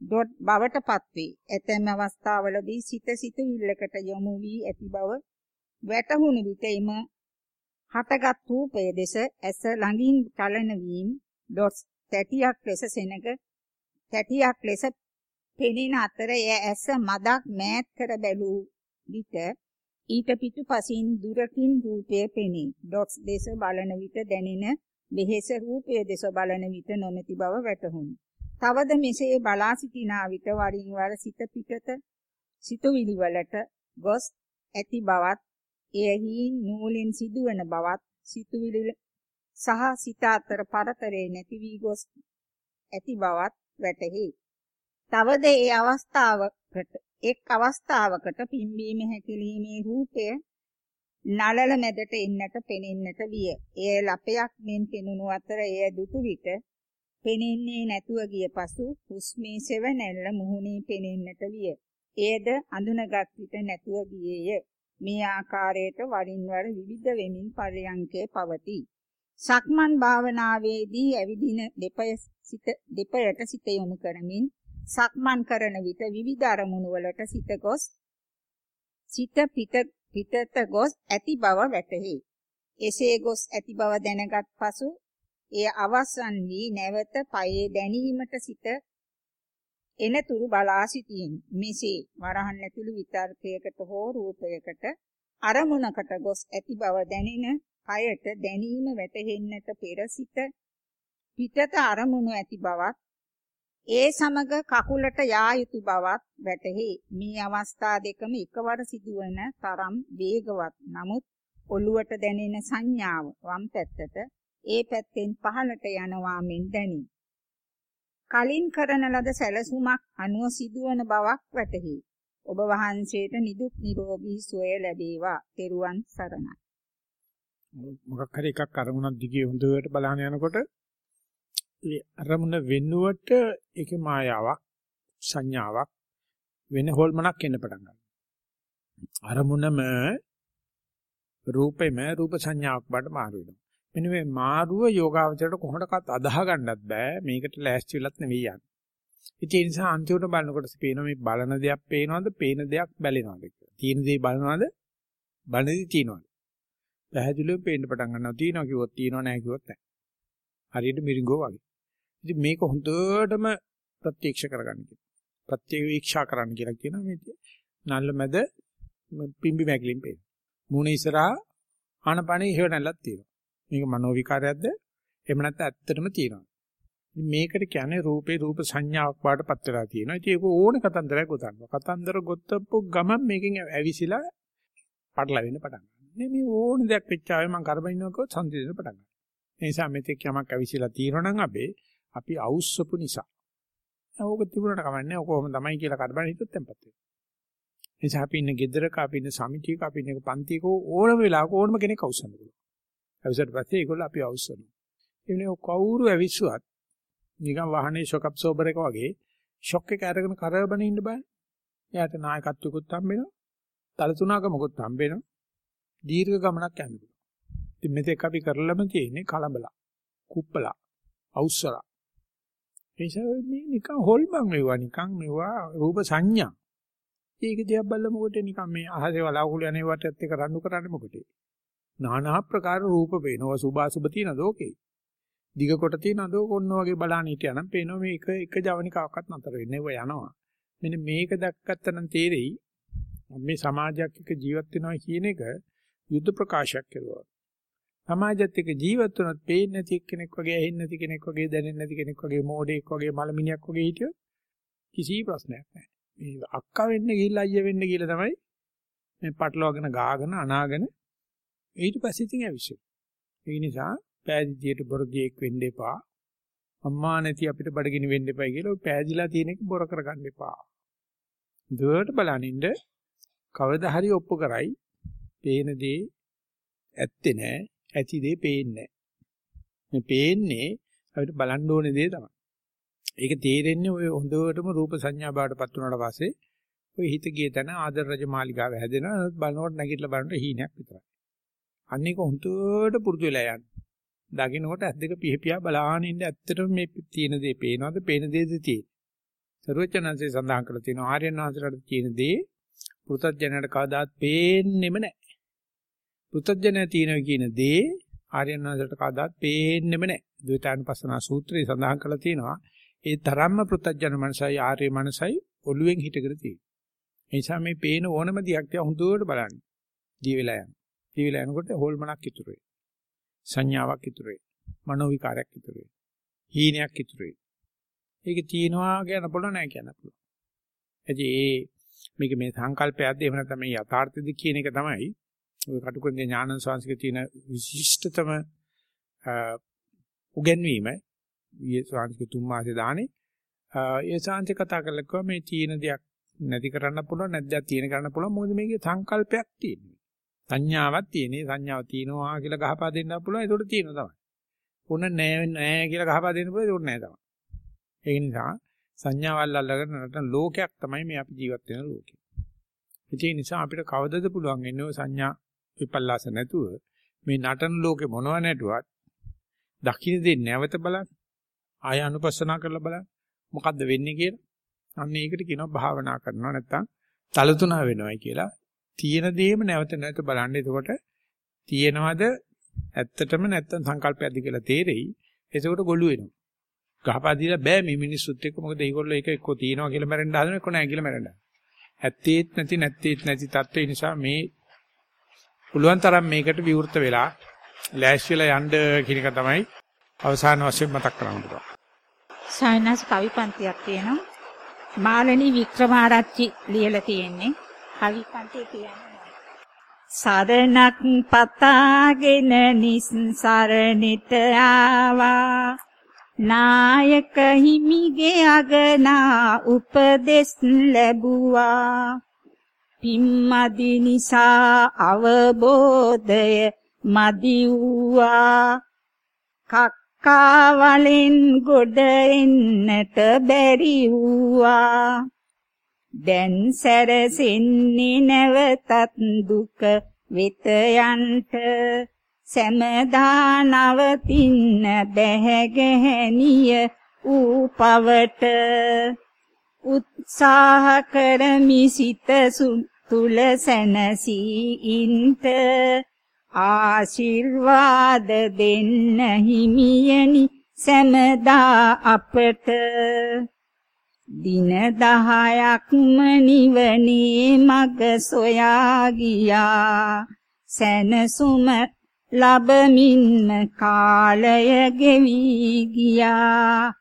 ඩොට් බවටපත් වේ. ඇතැම් අවස්ථාවලදී සිත සිතුවිල්ලකට යොමු වී ඇති බව වැටහුණු විට එම හටගත් රූපය දෙස ඇස ළඟින් චලන වීම ඩොට්ස් තැටියක් ලෙස සෙනග තැටියක් ලෙස පෙනෙන අතර එය ඇස මදක් මෑත් කර බැලූ විට ඊට පිටුපසින් දුරකින් රූපය පෙනේ. ඩොට්ස් දෙස බලන විට දැනෙන වෙහෙස රූපය දෙස බලන විට නොමැති බව වැටහුණි. තවද මෙසේ බලා සිටිනා විට වරින් වර සිත පිටත සිතුවිලි වලට ගොස් ඇති බවත් එයෙහි නූලෙන් සිදුවන බවත් සිතුවිලි සහ සිත අතර පරතරේ නැති වී ගොස් ඇති බවත් වැටහි. තවද ඒ අවස්ථාවකට එක් අවස්ථාවකට පිම්බීම හැකිලීමේ රූපය නලල මැදට එන්නට පෙනෙන්නට විය. එය ලපයක් මෙන් පෙනුණු අතර එය දුටු විට පෙනෙන්නේ නැතුව ගිය පසු හුස්මේ සෙවණැල්ල මුහුණේ පෙනෙන්නට විය. එයද අඳුනගත් විට නැතුව ගියේය. මේ ආකාරයට වරින් වර විවිධ වෙමින් පරයන්කේ පවතී. සක්මන් භාවනාවේදී ඇවිදින දෙපය සිත දෙපයට සිත යොමු කරමින් සක්මන් කරන විට විවිධ අරමුණු වලට සිත ගොස් සිත පිට පිටත ගොස් ඇති බව වැටහි. එසේ ගොස් ඇති බව දැනගත් පසු එය අවසන් වී නැවත පයේ දැනීමට සිත එනතුරු බලා සිටින්. මෙසේ වරහන් ඇතුළු විතර්කයකට හෝ රූපයකට අරමුණකට ගොස් ඇති බව දැනෙන කයට දැනීම වැටහෙන්නට පෙර සිත පිටත අරමුණු ඇති බවත් ඒ සමග කකුලට යා යුතු බවත් වැටහි. මේ අවස්ථා දෙකම එකවර සිදුවන තරම් වේගවත්. නමුත් ඔළුවට දැනෙන සංඥාව වම් පැත්තට ඒ පැත්තෙන් පහළට යනවා මෙන් දැනේ. කලින් කරන ලද සැලසුමක් අනුව සිදුවන බවක් වැටහි. ඔබ වහන්සේට නිදුක් නිරෝගී සුවය ලැබේවා. ත්වන් සරණයි. මොකක් හරි එකක් අරමුණක් දිගේ හොඳට බලහන යනකොට ඒ අරමුණ වෙනුවට ඒකේ මායාවක් සංඥාවක් වෙන හොල්මනක් එන්න පටන් ගන්නවා. අරමුණම රූපෙම රූප සංඥාවක් බවට මාරු වෙනවා. මෙන්න මේ මාරුව යෝගාවචරයට කොහොමඩක්වත් අදාහ ගන්නත් බෑ. මේකට ලෑස්ති වෙලත් නෙවෙයි යන්නේ. ඒ නිසා අන්තිමට බලනකොට පේනවා මේ බලන දෙයක් පේනවද, පේන දෙයක් බැලෙනවද කියලා. තියෙන දේ බලනවද, බලනදී තියෙනවද? පැහැදිලිව පේන්න පටන් ගන්නවා. තියෙනවා කිව්වොත් තියෙනව නැහැ කිව්වොත් නැහැ. හරියට මිරිඟුව වගේ. ඉතින් මේක හොඳටම ප්‍රත්‍යක්ෂ කරගන්න කියලා. ප්‍රත්‍යවීක්ෂා කරන්න කියලා කියනවා මේ නල්ල මැද පිම්බි මැකිලින් පේන. මූණ ඉස්සරහා ආනපනේ හේව නැල්ලක් තියෙනවා. මේක මනෝ විකාරයක්ද? එහෙම නැත්නම් ඇත්තටම තියෙනවා. මේකට කියන්නේ රූපේ රූප සංඥාවක් වඩපත් වෙලා තියෙනවා. ඉතින් ඒක ඕන කතන්දරයක් ගොතනවා. කතන්දර ගොතපු ගමන් මේකෙන් ඇවිසිලා පටලවෙන්න පටන් ගන්නවා. මේ ඕන දෙයක් වෙච්චාවේ මම කරබනිනකොට සංසිඳෙන්න පටන් ගන්නවා. ඒ නිසා මෙතෙක් යමක් ඇවිසිලා තියෙනවා නම් අපේ අපි අවුස්සපු නිසා. ඕක තිබුණාට කමන්නේ. ඕක කොහොම තමයි කියලා කරබන හිතුවත් tempත් වෙනවා. නිසා අපි ඉන්න ගෙදරක අපි ඉන්න සමිතියක අපි ඉන්න පන්තියක ඕනම වෙලාවක ඕනම කෙනෙක් අවසන් පුළුවන්. අවසන් පස්සේ ඒගොල්ලෝ අපි අවසන්. එන්නේ කවුරු ඇවිස්සුවත් නිකන් වාහනේ ෂොක් ඇබ්සෝබර් එක වගේ ෂොක් එක අරගෙන කරබන ඉන්න බෑ. එයාට නායකත්වයකුත් හම්බ වෙනවා. තලතුණකමකුත් හම්බ වෙනවා. දීර්ඝ ගමනක් යන්න පුළුවන්. ඉතින් මෙතෙක් අපි කරලම තියෙන්නේ කලබල. කුප්පලා. අවුස්සලා. එනිසා මේ නිකන් හොල්මන් මෙවුවා නිකන් මෙවුවා රූප සංඥා. ඒක දිහා බලලා මොකටද නිකන් මේ අහසේ වලාකුළු යන්නේ වටත් එක රණ්ඩු කරන්නේ මොකටද? নানা ආකාර රූප පේනවා සුභාසුභ තියෙන දෝකේ. දිග කොට තියෙන දෝක ඔන්න වගේ බලන්න හිටියනම් පේනවා මේ එක එක ජවනිකාවක්වත් නතර වෙන්නේ ඔය යනවා. මෙන්න මේක දැක්කත් නම් තේරෙයි මේ සමාජයක් එක්ක ජීවත් වෙනවා කියන එක යුද්ධ ප්‍රකාශයක් කෙරුවා. සමාජයත් එක්ක ජීවත් වුණත් පේන්නේ නැති කෙනෙක් වගේ ඇහෙන්නේ නැති කෙනෙක් වගේ දැනෙන්නේ නැති කෙනෙක් වගේ මෝඩෙක් වගේ මලමිනියක් වගේ හිටියොත් කිසි ප්‍රශ්නයක් නැහැ. මේ අක්කා වෙන්න ගිහිල්ලා අයියා වෙන්න කියලා තමයි මේ පටලවාගෙන ගාගෙන අනාගෙන ඊට පස්සේ ඉතින් ඇවිස්සෙයි. ඒ නිසා පෑදිදියට බොරදියෙක් වෙන්න එපා. අම්මා නැති අපිට බඩගිනි වෙන්න එපා කියලා ඔය පෑදිලා තියෙන එක බොර කරගන්න එපා. දුවට බලනින්න කවදා හරි ඔප්පු කරයි. පේන දේ ඇත්තේ නෑ. ඇති දේ පේන්නේ නෑ. මේ පේන්නේ අපිට බලන්න ඕනේ දේ තමයි. ඒක තේරෙන්නේ ඔය හොඳටම රූප සංඥා බාටපත් වුණාට පස්සේ ඔය හිත ගිය තැන ආදර රජ මාලිගාව හැදෙනවා බලනකොට නැගිටලා බලනකොට හීනයක් විතරයි. අන්න ඒක හොඳට පුරුදු වෙලා යන්න. දකින්නකොට ඇස් දෙක පිහපියා බලාගෙන ඉන්න ඇත්තටම මේ තියෙන දේ පේනවද පේන දේද තියෙන්නේ. සර්වචනන්සේ සඳහන් කරලා තියෙනවා ආර්යයන් වහන්සේලාට තියෙන දේ පෘථජ්ජනයට කවදාත් පේන්නෙම නැහැ. පෘථජ්ජනය තියෙනවා කියන දේ ආර්යයන් වහන්සේලාට කවදාත් පේන්නෙම නැහැ. ද්වේතානුපස්සනා සූත්‍රයේ සඳහන් කරලා තියෙනවා ඒ තරම්ම පෘථජ්ජන මනසයි ආර්ය මනසයි ඔළුවෙන් හිටගෙන තියෙනවා. ඒ නිසා මේ පේන ඕනම දියක් තියා හොඳට බලන්න. දී වෙලා යන. දී වෙලා යනකොට හොල්මනක් ඉතුරු වෙයි. සංඥාවක් ඉතුරු වෙයි. මනෝ විකාරයක් ඉතුරු වෙයි. හීනයක් ඉතුරු වෙයි. ඒක තියෙනවා කියන පුළුවන් නැහැ කියන පුළුවන්. එදී ඒ මේක මේ සංකල්පයක්ද එහෙම නැත්නම් මේ යථාර්ථද කියන එක තමයි ඔය කටුකුරුගේ ඥානන් සංස්කෘතිය තියෙන විශිෂ්ටතම උගන්වීම ඊයේ ශාන්තික තුන් මාසේ දානේ. ඒ ශාන්ති කතා කරලා කිව්වා මේ තීන දෙයක් නැති කරන්න පුළුවන් නැද්දක් තියෙන කරන්න පුළුවන්. මොකද මේකේ සංකල්පයක් තියෙනවා. සංඥාවක් තියෙනේ සංඥාව තියෙනවා කියලා ගහපා දෙන්න පුළුවන්. ඒකට තියෙනවා තමයි. උන නෑ නෑ කියලා ගහපා දෙන්න පුළුවන්. ඒකට නෑ තමයි. ඒ නිසා සංඥාවල් අල්ලගෙන නටන ලෝකයක් තමයි මේ අපි ජීවත් වෙන ලෝකය ඒ නිසා අපිට කවදද පුළුවන් වෙන්නේ සංඥා විපල්ලාස නැතුව මේ නටන ලෝකේ මොනව නැටුවත් දකින්න දෙන්නේ නැවත බලන්න ආය අනුපස්සනා කරලා බලන්න. මොකද්ද වෙන්නේ කියලා. අන්න ඒකට කියනවා භාවනා කරනවා නැත්තම් තලතුණා වෙනවයි කියලා. තියෙන දේම නැවත නැවත බලන්න. එතකොට තියෙනවද ඇත්තටම නැත්තම් සංකල්පයක්ද කියලා තේරෙයි. එතකොට ගොළු වෙනවා. ගහපා දීලා බෑ මේ මිනිස්සුත් එක්ක මොකද ඒගොල්ලෝ ඒක එක්ක තියනවා කියලා මැරෙන්න හදන එක්ක නෑ කියලා මැරෙන්න. ඇත්තේත් නැති නැත්තේත් නැති තත්ත්වේ නිසා මේ පුළුවන් තරම් මේකට විවෘත වෙලා ලෑස්තිලා යන්න කියන එක තමයි අවසාන වශයෙන් මතක් කරන්න පුළුවන්. සායනස් කවි පන්තියක් තියෙනවා. මාළනී වික්‍රමාරච්චි ලියලා තියෙන්නේ. කවි පන්තිය කියන්නේ සරණක් පතාගෙන නිස්සරණිට ආවා නායක හිමිගේ අගනා උපදෙස් ලැබුවා පිම්මදි නිසා අවබෝධය මදි වූවා. කක්කා වලින් ගොඩ එන්නට බැරි වූවා. දැන් සැරසෙන්නේ නැවතත් දුක වෙත යන්ට සෑමදා නවතින්න බැහැ ගැහණිය ඌ පවට. උත්සාහ කරමි සිත තුල සැනසී ඉන්ට ආශිර්වාද දෙන්න හිමියනි සෑමදා අපට. දින 10ක්ම නිවනේ මග සොයා ගියා. සැනසුම ලබමින්ම කාලය ගෙවි ගියා.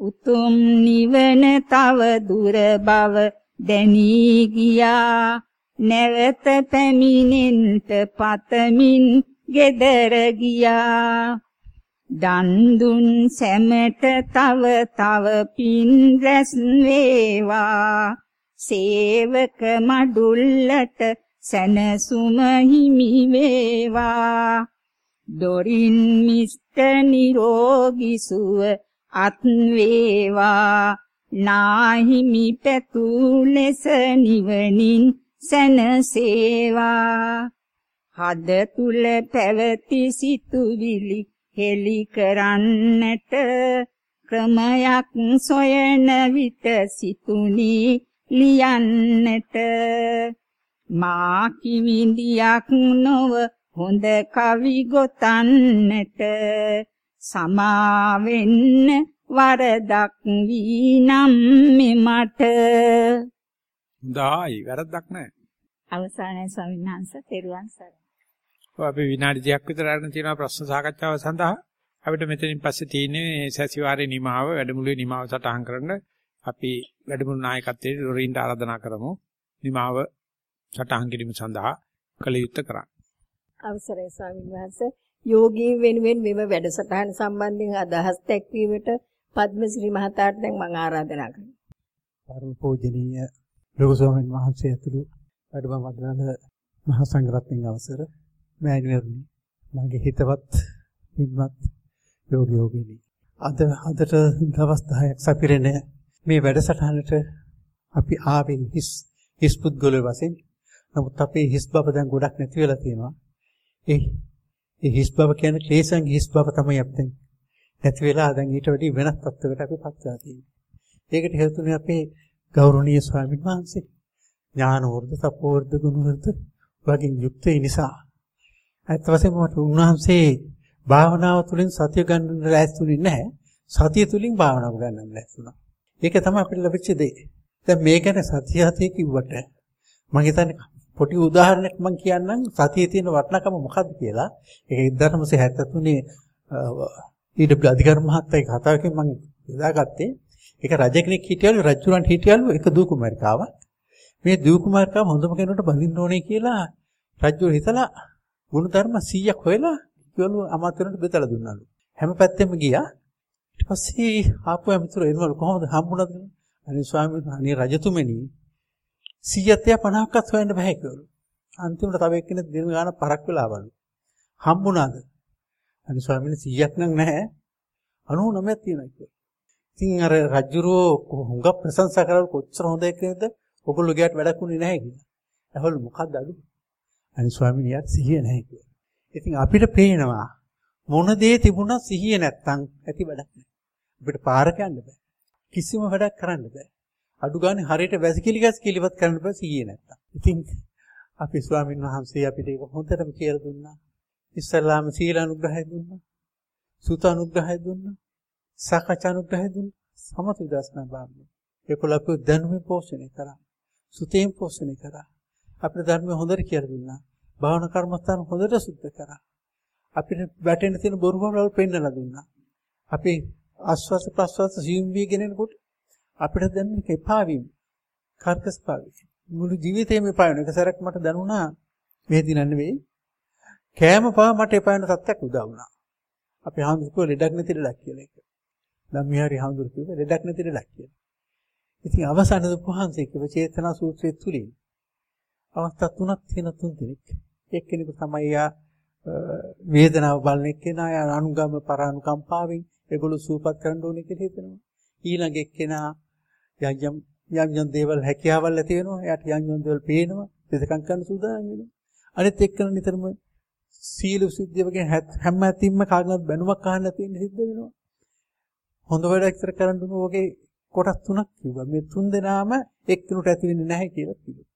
උතුම් නිවන තව දුර බව දැනී ගියා. නැවත පැමිණෙන්ට පතමින් ගෙදර ගියා. දන් දුන් සැමට තව තව පින් රැස් වේවා. සේවක මඩුල්ලට සැනසුම හිමි වේවා. දොරින් මිස්ත නිරෝගී සුව අත් වේවා නාහිමි පැතු ලෙස නිවනින් සැනසේවා. හද තුල පැවති සිතුවිලි හෙලි කරන්නට ක්‍රමයක් සොයන විට සිතුනි ලියන්නට. මා කිවිඳියක් නොව හොඳ කවි ගොතන්නට. සමා වෙන්න වරදක් වීනම් මෙමට හොඳයි වැරද්දක් නැහැ. අවසානයේ ස්වාමීන් වහන්සේ තෙරුවන් සරණයි. අපි විනාඩි 30ක් විතර අරගෙන තියෙනවා ප්‍රශ්න සාකච්ඡාව සඳහා. අපිට මෙතනින් පස්සේ තියෙන්නේ සැසිවාරේ නිමාව වැඩමුළුවේ නිමාව සටහන් කරන්න අපි වැඩමුළු නායකත්වයේ රොරින්ට ආරාධනා කරමු. නිමාව සටහන් කිරීම සඳහා කළ යුත්තේ කරන්න. අවසරයි ස්වාමීන් වහන්සේ යෝගී වෙනුවෙන් මෙම වැඩසටහන සම්බන්ධයෙන් අදහස් දැක්වීමට පද්මසිරි මහතාට දැන් මම ආරාධනා කරනවා. පරම පූජනීය ලෝක ස්වාමීන් වහන්සේ ඇතුළු වැඩම වදනල මහා සංඝරත්නයන් අවසර මෑණිවරුනි මගේ හිතවත් පින්වත් යෝගී යෝගිනි. අද අදට දවස් 10ක් සපිරෙන මේ වැඩසටහනට අපි ආවේ හිස් හිස් පුද්ගලයෝ වශයෙන්. නමුත් අපේ හිස් බව දැන් ගොඩක් නැති වෙලා තියෙනවා. ඒ ඒ හිස් බව කියන්නේ ක්ලේශයන්ගේ හිස් බව තමයි අපෙන් නැති වෙලා දැන් ඊට වැඩි වෙනස් තත්ත්වයකට අපි පත් වෙලා තියෙන්නේ. ඒකට හේතුනේ අපේ ගෞරවනීය ස්වාමීන් වහන්සේ ඥාන වර්ධ තපෝවර්ධ ගුණ වර්ධ වගේ යුක්ත නිසා. අත් වශයෙන්ම මට උන්වහන්සේ භාවනාව තුළින් සතිය ගන්න ලෑස්තුනේ නැහැ. සතිය තුළින් භාවනාව ගන්න ලෑස්තුණා. ඒක තමයි අපිට ලැබිච්ච දේ. දැන් මේ ගැන සතිය හතිය කිව්වට මම හිතන්නේ පොඩි උදාහරණයක් මම කියන්නම් සතියේ තියෙන වටිනකම මොකක්ද කියලා. ඒක 1973 ඊට අධිකරණ මහත්තයා කතාවකින් මම යොදාගත්තේ. ඒක රජ කෙනෙක් හිටියලු රජුරන්ට හිටියලු එක දූ කුමාරිකාවක්. මේ දූ කුමාරිකාව හොඳම කෙනෙකුට බඳින්න ඕනේ කියලා රජු හිතලා ගුණධර්ම 100ක් හොයලා කිව්වලු අමාත්‍යවරුන්ට බෙදලා දුන්නාලු. හැම පැත්තෙම ගියා. ඊට පස්සේ ආපු ඇමතුරු එනවලු කොහොමද හම්බුණාද? අනේ ස්වාමීන් වහන්සේ රජතුමනි 100ක් 50ක්වත් හොයන්න බෑ කිව්වලු. අන්තිමට තව එක්කෙනෙක් දින ගාන පරක් වෙලාවලු. හම්බුණාද? අනේ ස්වාමීන් 100ක් නම් නැහැ. 99ක් තියෙනවා කිව්වා. ඉතින් අර රජුරෝ හුඟක් ප්‍රශංසා කරලා කොච්චර හොඳ එක්කෙනෙක්ද? ඔගොල්ලෝ ගියට වැඩක් උනේ නැහැ කියලා. ඇහවලු මොකක්ද අඩු? අනේ ස්වාමීන් වහන්සේ සිහිය නැහැ කියලා. ඉතින් අපිට පේනවා මොන දේ තිබුණා සිහිය නැත්තම් ඇති වැඩක් නැහැ. අපිට පාරක යන්න බෑ. කිසිම වැඩක් කරන්න බෑ. අඩු ගානේ හරියට වැසිකිලි ගැස් කිලිවත් කරන්න බෑ සිහිය නැත්තම්. ඉතින් අපි ස්වාමීන් වහන්සේ අපිට ඒක හොඳටම කියලා දුන්නා. ඉස්සල්ලාම සීල අනුග්‍රහය දුන්නා. සුත අනුග්‍රහය දුන්නා. සාකච්ඡා අනුග්‍රහය දුන්නා. සමත විදර්ශනා භාගය. ඒකල අපි දැනුම පෝෂණය කරා. සුතේන් පෝෂණය කරා. අපිට ධර්මය හොඳට කියලා දුන්නා. භාවනා කර්මස්ථාන හොඳට සුද්ධ කරා. අපිට වැටෙන්න තියෙන බොරු බවල් පෙන්නලා දුන්නා. අපි ආස්වාස ප්‍රස්වාස සියුම් වීගෙන යනකොට අපිට දැනෙන එපා වීම. කර්කස් පාවි. මුළු ජීවිතේම එපා වෙන එක සැරක් මට දැනුණා මේ දින නෙවෙයි. කෑම පවා මට එපා වෙන තත්ත්වයක් උදා වුණා. අපි හාමුදුරුවෝ ලෙඩක් නැති ලෙඩක් කියලා එක. දැන් මිහරි හාමුදුරුවෝ ලෙඩක් නැති ලෙඩක් කියලා. ඉතින් අවසානයේ වහන්සේ කිව්ව චේතනා සූත්‍රයේ තුලින් අවස්ථා තුනක් තියෙන තුන් දෙනෙක්. එක්කෙනෙකු තමයි යා වේදනාව බලන එක්කෙනා යා අනුගම පරානුකම්පාවෙන් ඒගොල්ලෝ සූපත් කරන්න ඕනේ කියලා හිතනවා. ඊළඟ එක්කෙනා යම් යම් යම් දේවල් හැකියාවල් ඇති වෙනවා. එයාට යම් යම් දේවල් පේනවා. දෙදකම් කරන්න සූදානම් වෙනවා. අනිත් එක්කන නිතරම සීල සිද්ධිය වගේ හැම ඇතින්ම කාගෙන්වත් බැනුමක් අහන්න නැති වෙන්න සිද්ධ වෙනවා. හොඳ වැඩක් ඉතර කරන්න ඕන වගේ කොටස් තුනක් කිව්වා. මේ තුන් දෙනාම එක්කිනුට ඇති වෙන්නේ නැහැ කියලා කිව්වා.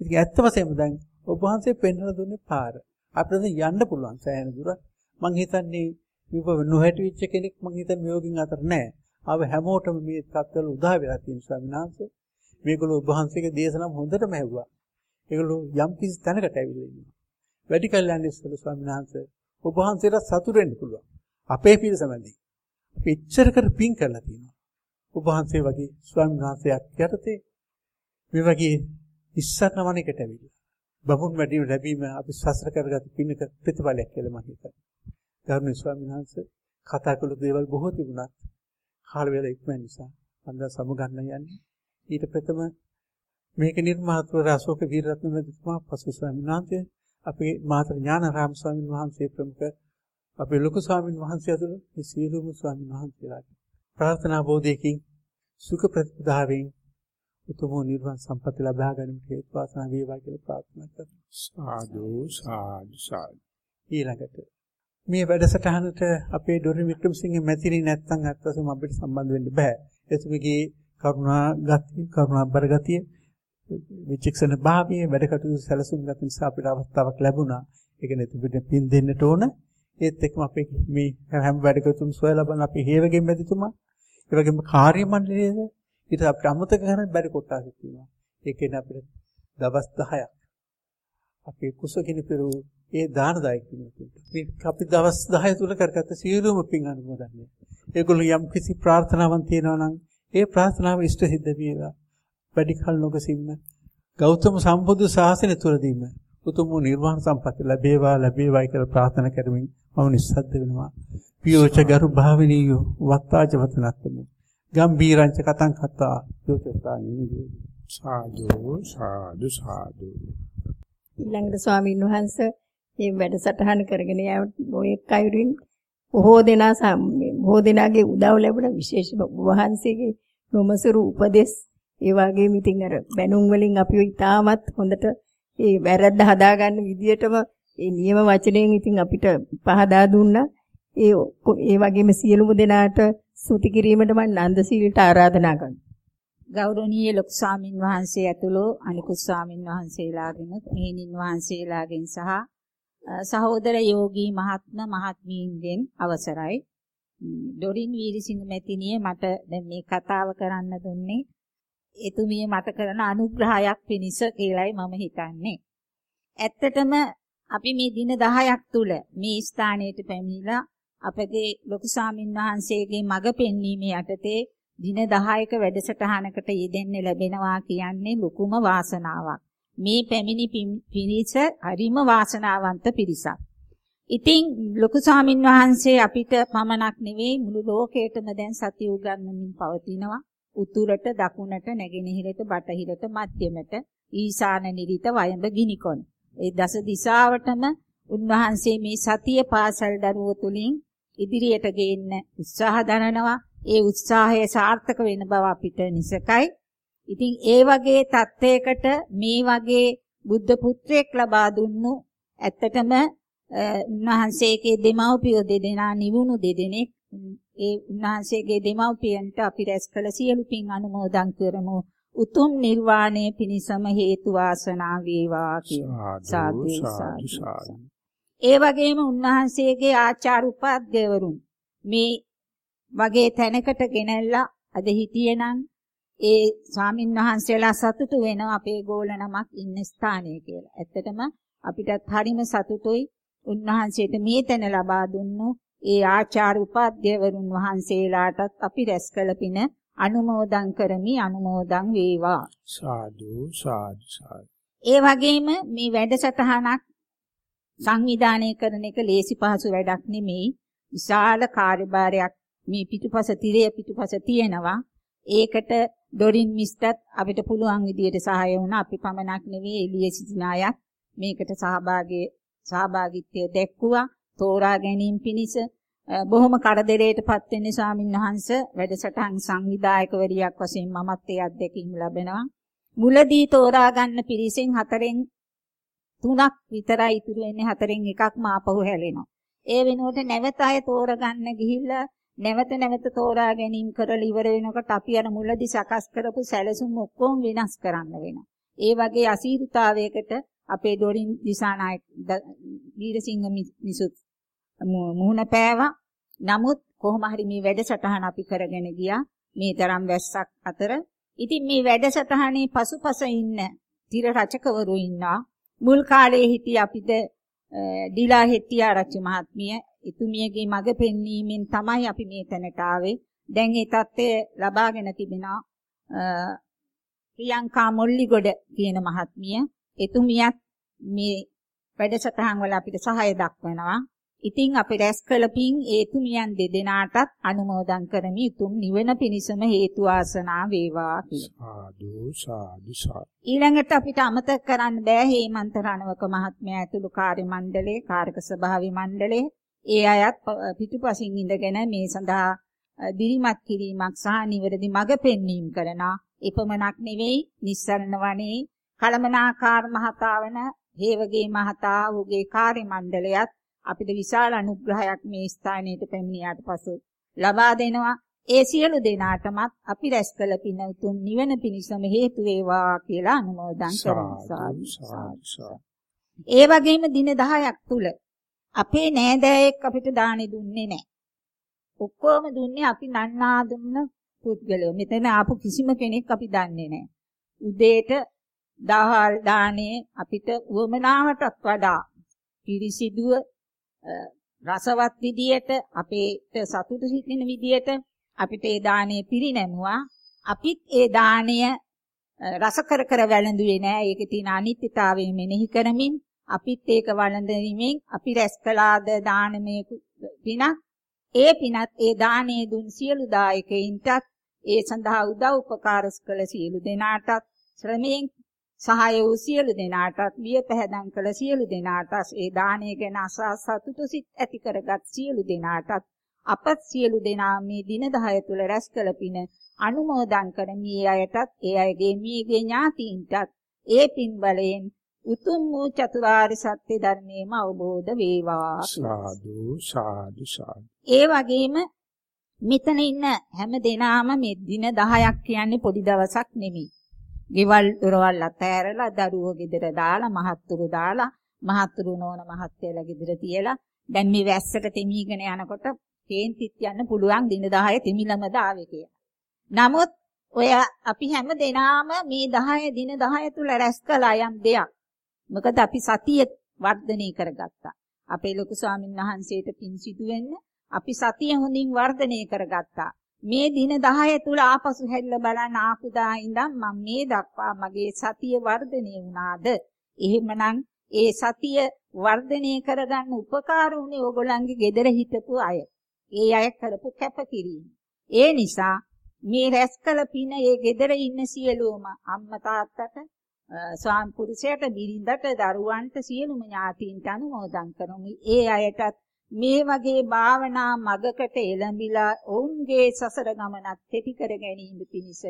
ඉතින් ඇත්ත වශයෙන්ම දැන් ඔබ වහන්සේ පෙන්වලා දුන්නේ පාර. අපිට යන්න පුළුවන් සෑහෙන දුරක්. මං හිතන්නේ විව නොහැටි වෙච්ච කෙනෙක් මං හිතන්නේ යෝගින් අතර නැහැ. ආව හැමෝටම මේ තත්ත්වවල උදා වෙලා තියෙන ස්වාමීන් වහන්සේ. මේගොල්ලෝ ඔබ වහන්සේගේ දේශනාව හොඳටම ඇහුවා. ඒගොල්ලෝ යම් කිසි තැනකට ඇවිල්ලා ඉන්නවා. වැඩි කල්යන්නේ ඉස්සෙල්ලා ස්වාමීන් වහන්සේ ඔබ වහන්සේට සතුටු වෙන්න පුළුවන්. අපේ පිරිසමදී. අපි එච්චර කර පින් කරලා තියෙනවා. ඔබ වහන්සේ වගේ ස්වාමීන් වහන්සේක් යටතේ මේ වගේ ඉස්සරන වණයකට ඇවිල්ලා. බමුණු වැඩි ලැබීම අපි සසර කරගත් පින්නක ප්‍රතිඵලයක් කියලා මම හිතනවා. ගරුණීය ස්වාමීන් වහන්සේ කතා කළ දේවල් බොහෝ තිබුණත් කාල වේලා ඉක්මන නිසා අද සමුගන්න යන්නේ. ඊට ප්‍රථම මේක නිර්මාතෘ අශෝක වීරරත්න මහත්මයා පසු ස්වාමීන් වහන්සේ අපේ මාතර ඥානාරාම ස්වාමීන් වහන්සේ ප්‍රමුඛ අපේ ලොකු ස්වාමීන් වහන්සේ ඇතුළු මේ සියලුම ස්වාමීන් වහන්සේලාට ප්‍රාර්ථනා බෝධියකින් සුඛ ප්‍රතිපදාවෙන් උතුම් නිර්වාණ සම්පත ලබා ගැනීමට හේතු වාසනා වේවා කියලා ප්‍රාර්ථනා කරනවා. සාදු සාදු සාදු. ඊළඟට මේ වැඩසටහනට අපේ ඩොරි වික්‍රමසිංහ මැතිණි නැත්තම් අත්වසම අපිට සම්බන්ධ වෙන්න බෑ. එතුමිගේ කරුණා ගතිය, කරුණා බර ගතිය, විචක්ෂණ භාවය, වැඩ කටයුතු සැලසුම් ගත නිසා අපිට අවස්ථාවක් ලැබුණා. ඒක නෙතුමිට පින් දෙන්නට ඕන. ඒත් එක්කම අපේ මේ හැම වැඩ කටයුතුම සොයලා බලන අපේ හේවගෙන් මැදිතුමා, ඒ වගේම කාර්ය මණ්ඩලයේ ඊට අපිට අමතක කරන්න බැරි කොටසක් තියෙනවා. ඒ කියන්නේ අපිට දවස් 10ක් අපේ කුසගින පෙරු ඒ දානදායක කෙනෙකුට. මේ අපි දවස් 10 තුල කරගත්ත සියලුම පින් අනුමෝදන්නේ. ඒගොල්ලෝ යම් කිසි ප්‍රාර්ථනාවක් තියෙනවා නම් ඒ ප්‍රාර්ථනාව ඉෂ්ට සිද්ධ වේවා. වැඩි කල නොගසින්න ගෞතම සම්බුදු ශාසනය තුලදීම උතුම් වූ නිර්වාණ සම්පත ලැබේවා ලැබේවායි කියලා ප්‍රාර්ථනා කරමින් මම නිස්සද්ද වෙනවා. පියෝච ගරු භාවිනියෝ වත්තාජ වතනත්තමු ගම්බීරංච කතං කතා යෝචතා නිදි සාදු සාදු සාදු ඊළඟට ස්වාමීන් වහන්සේ මේ වැඩසටහන කරගෙන යන ඔය කයුරින් බොහෝ දෙනා බොහෝ දෙනාගේ උදව් ලැබුණ විශේෂම වහන්සේගේ නොමසුරු උපදෙස් ඒ වගේම ඉතින් අර බැනුම් වලින් අපි ඉතාමත් හොඳට ඒ වැරද්ද හදාගන්න විදියටම ඒ නියම වචනයෙන් ඉතින් අපිට පහදා දුන්නා ඒ ඒ වගේම සියලුම දෙනාට ස්තුති කිරීමට මම නන්දසීලට ආරාධනා කරනවා. ගෞරවනීය ලොකු ස්වාමින් වහන්සේ ඇතුළු අනිකුත් ස්වාමින් වහන්සේලාගෙන් මෙහෙණින් වහන්සේලාගෙන් සහ සහෝදර යෝගී මහත්ම මහත්මීන්ගෙන් අවසරයි. ඩොරින් වීරසිංහ මැතිණිය මට දැන් මේ කතාව කරන්න දුන්නේ එතුමිය මට කරන අනුග්‍රහයක් පිණිස කියලායි මම හිතන්නේ. ඇත්තටම අපි මේ දින 10ක් තුල මේ ස්ථානයට පැමිණිලා අපගේ ලොකු සාමින් වහන්සේගේ මඟ පෙන්වීමේ යටතේ දින 10ක වැඩසටහනකට යෙදෙන්න ලැබෙනවා කියන්නේ ලොකුම වාසනාවක්. මේ පැමිණි පිරිස හරිම වාසනාවන්ත පිරිසක්. ඉතින් ලොකු සාමින් වහන්සේ අපිට පමණක් නෙවෙයි මුළු ලෝකයටම දැන් සතිය උගන්වමින් පවතිනවා. උතුරට දකුණට නැගෙනහිරට බටහිරට මධ්‍යමට ඊශාන නිරිත වයඹ ගිනිකොන. ඒ දස දිශාවටම උන්වහන්සේ මේ සතිය පාසල් දරුවෝ තුලින් ඉදිරියට ගේන්න උත්සාහ දරනවා. ඒ උත්සාහය සාර්ථක වෙන බව අපිට නිසකයි. ඉතින් ඒ වගේ தත්වයකට මේ වගේ බුද්ධ පුත්‍රයෙක් ලබා දුන්නු ඇත්තටම උන්වහන්සේගේ දෙමව්පියෝ දෙදෙනා නිවුණු දෙදෙනෙක්. ඒ උන්වහන්සේගේ දෙමව්පියන්ට අපි රැස් කළ සියලු පින් අනුමෝදන් කරමු. උතුම් නිර්වාණය පිණිසම හේතු වාසනා වේවා කියලා. ඒ වගේම උන්වහන්සේගේ ආචාර උපාධ්‍යවරුන් මේ වගේ තැනකට ගෙනල්ලා අද හිටියේනම් ඒ ස්වාමින් වහන්සේලා සතුටු වෙන අපේ ගෝල නමක් ඉන්න ස්ථානය කියලා. ඇත්තටම අපිටත් හරිම සතුටුයි උන්වහන්සේට මේ තැන ලබා දුන්නු ඒ ආචාර උපාධ්‍යවරුන් වහන්සේලාටත් අපි රැස් කළ පින අනුමෝදන් කරමි අනුමෝදන් වේවා සාදු සාදු සාදු ඒ වගේම මේ වැඩසටහනක් සංවිධානය කරන එක ලේසි පහසු වැඩක් නෙමෙයි. විශාල කාර්යභාරයක් මේ පිටුපස තිරය පිටුපස තියෙනවා. ඒකට ඩොරින් මිස්ටත් අපිට පුළුවන් විදියට සහාය වුණා. අපි පමණක් නෙවෙයි එළියේ සිටින අයත් මේකට සහභාගී සහභාගීත්වය දැක්වුවා. තෝරා ගැනීම පිණිස බොහොම කරදරයටපත් වෙන්නේ ස්වාමින්වහන්ස වැඩසටහන් සංවිධායකවරියක් වශයෙන් මමත් ඒ අත්දැකීම් ලැබෙනවා. මුලදී තෝරා ගන්න පිරිසෙන් හතරෙන් තුනක් විතරයි ඉතුරු වෙන්නේ හතරෙන් එකක්ම ආපහු හැලෙනවා. ඒ වෙනුවට නැවත අය තෝරගන්න ගිහිල්ලා නැවත නැවත තෝරා ගැනීම කරලා ඉවර වෙනකොට අපි අර මුලදී සකස් කරපු සැලසුම් ඔක්කොම වෙනස් කරන්න වෙනවා. ඒ වගේ අසීරුතාවයකට අපේ ඩොරින් දිසානායක වීරසිංහ මිසුත් මුහුණ පෑවා. නමුත් කොහොම හරි මේ වැඩසටහන අපි කරගෙන ගියා. මේ තරම් වැස්සක් අතර. ඉතින් මේ වැඩසටහනේ පසුපස ඉන්න තිර රචකවරු ඉන්නවා. මුල් කාලේ හිටිය අපිට ඩිලා හෙට්ටිආරච්චි මහත්මිය එතුමියගේ මඟ පෙන්වීමෙන් තමයි අපි මේ තැනට ආවේ. දැන් ඒ தත්ත්වය ලබාගෙන තිබෙනවා. ප්‍රියංකා මොල්ලිගොඩ කියන මහත්මිය එතුමියත් මේ වැඩසටහන් වල අපිට සහාය දක්වනවා. ඉතින් අපි රැස් කළ පින් ඒතුමියන් දෙදෙනාටත් අනුමෝදන් කරමි උතුම් නිවන පිණිසම හේතු වාසනා වේවා කියලා. ඊළඟට අපිට අමතක කරන්න බෑ හේමන්ත රණවක මහත්මයා ඇතුළු කාර්ය මණ්ඩලයේ කාර්ක සභාවේ මණ්ඩලයේ ඒ අයත් පිටුපසින් ඉඳගෙන මේ සඳහා දිරිමත් කිරීමක් සහ නිවැරදි මඟ පෙන්වීම කරනවා. එපමණක් නෙවෙයි නිස්සරණ වනේ කලමනාකාර මහතා වන හේවගේ මහතා ඔහුගේ කාර්ය මණ්ඩලයත් අපිට විශාල අනුග්‍රහයක් මේ ස්ථානයට පැමිණියාට පසු ලබා දෙනවා. ඒ සියලු දෙනාටමත් අපි රැස් කළ පින උතුම් නිවන පිණිසම හේතු වේවා කියලා අනුමෝදන් කරනවා. ඒ වගේම දින 10ක් තුල අපේ නෑදෑයෙක් අපිට දානි දුන්නේ නැහැ. ඔක්කොම දුන්නේ අපි නන්නා දුන්න පුද්ගලයෝ. මෙතන ආපු කිසිම කෙනෙක් අපි දන්නේ නැහැ. උදේට දහල් දානේ අපිට උවමනාවටත් වඩා පිරිසිදුව රසවත් විදියට අපේට සතුටු සිටින විදියට අපිට ඒ දාණය පිරිනැමුවා. අපිත් ඒ දාණය රස කර කර වැළඳුවේ නෑ. ඒකේ තියෙන අනිත්‍යතාවය මෙනෙහි කරමින් අපිත් ඒක වළඳීමෙන් අපි රැස් කළාද දානමය පිනක්? ඒ පිනත් ඒ දානයේ දුන් සියලු දායකයින්ටත් ඒ සඳහා උදව් උපකාර කළ සියලු දෙනාටත් ශ්‍රමයෙන් සහාය වූ සියලු දෙනාටත් විය පැහැදම් කළ සියලු දෙනාටත් ඒ දානය ගැන අසා සතුටු සිත් ඇති කරගත් සියලු දෙනාටත් අපත් සියලු දෙනා මේ දින 10 තුල රැස් කළ පින අනුමෝදන් කරමි. ඒ අයටත් ඒ අයගේ මියගේ ඥාතීන්ටත් ඒ පින් බලයෙන් උතුම් වූ චතුරාර්ය සත්‍ය ධර්මයේම අවබෝධ වේවා සාදු සාදු සාදු ඒ වගේම මෙතන ඉන්න හැම දෙනාම මේ දින 10ක් කියන්නේ පොඩි දවසක් නෙමෙයි. ගෙවල් දොරවල් අතෑරලා දරුවෝ ගෙදර දාලා මහත්තුරු දාලා මහත්තුරු නෝන මහත්තයලා ගෙදර තියලා දැන් මේ වැස්සට තෙමීගෙන යනකොට කේන්තිත් යන්න පුළුවන් දින 10 තෙමිලමද ආවේ කියලා. නමුත් ඔය අපි හැම දෙනාම මේ 10 දින 10 තුල රැස් කළා යම් දෙයක්. මොකද අපි සතිය වර්ධනය කරගත්තා. අපේ ලොකු ස්වාමීන් වහන්සේට පින් සිදු වෙන්න අපි සතිය හොඳින් වර්ධනය කරගත්තා. මේ දින 10 තුල ආපසු හැරිලා බලන්න ආපුදා ඉඳන් මම මේ දක්වා මගේ සතිය වර්ධනය වුණාද? එහෙමනම් ඒ සතිය වර්ධනය කරගන්න උපකාර වුණේ ඕගොල්ලන්ගේ gedara හිටපු අය. ඒ අය කරපු කැපකිරීම. ඒ නිසා මේ රැස්කල පින ඒ gedara ඉන්න සියලුම අම්මා තාත්තට ස්වාම පුරුෂයට බිරිඳට දරුවන්ට සියලුම ඥාතීන්ට අනුමෝදන් කරමු. ඒ අයටත් මේ වගේ භාවනා මගකට එළඹිලා ඔවුන්ගේ සසර ගමනත් තෙටි කර ගැනීම පිණිස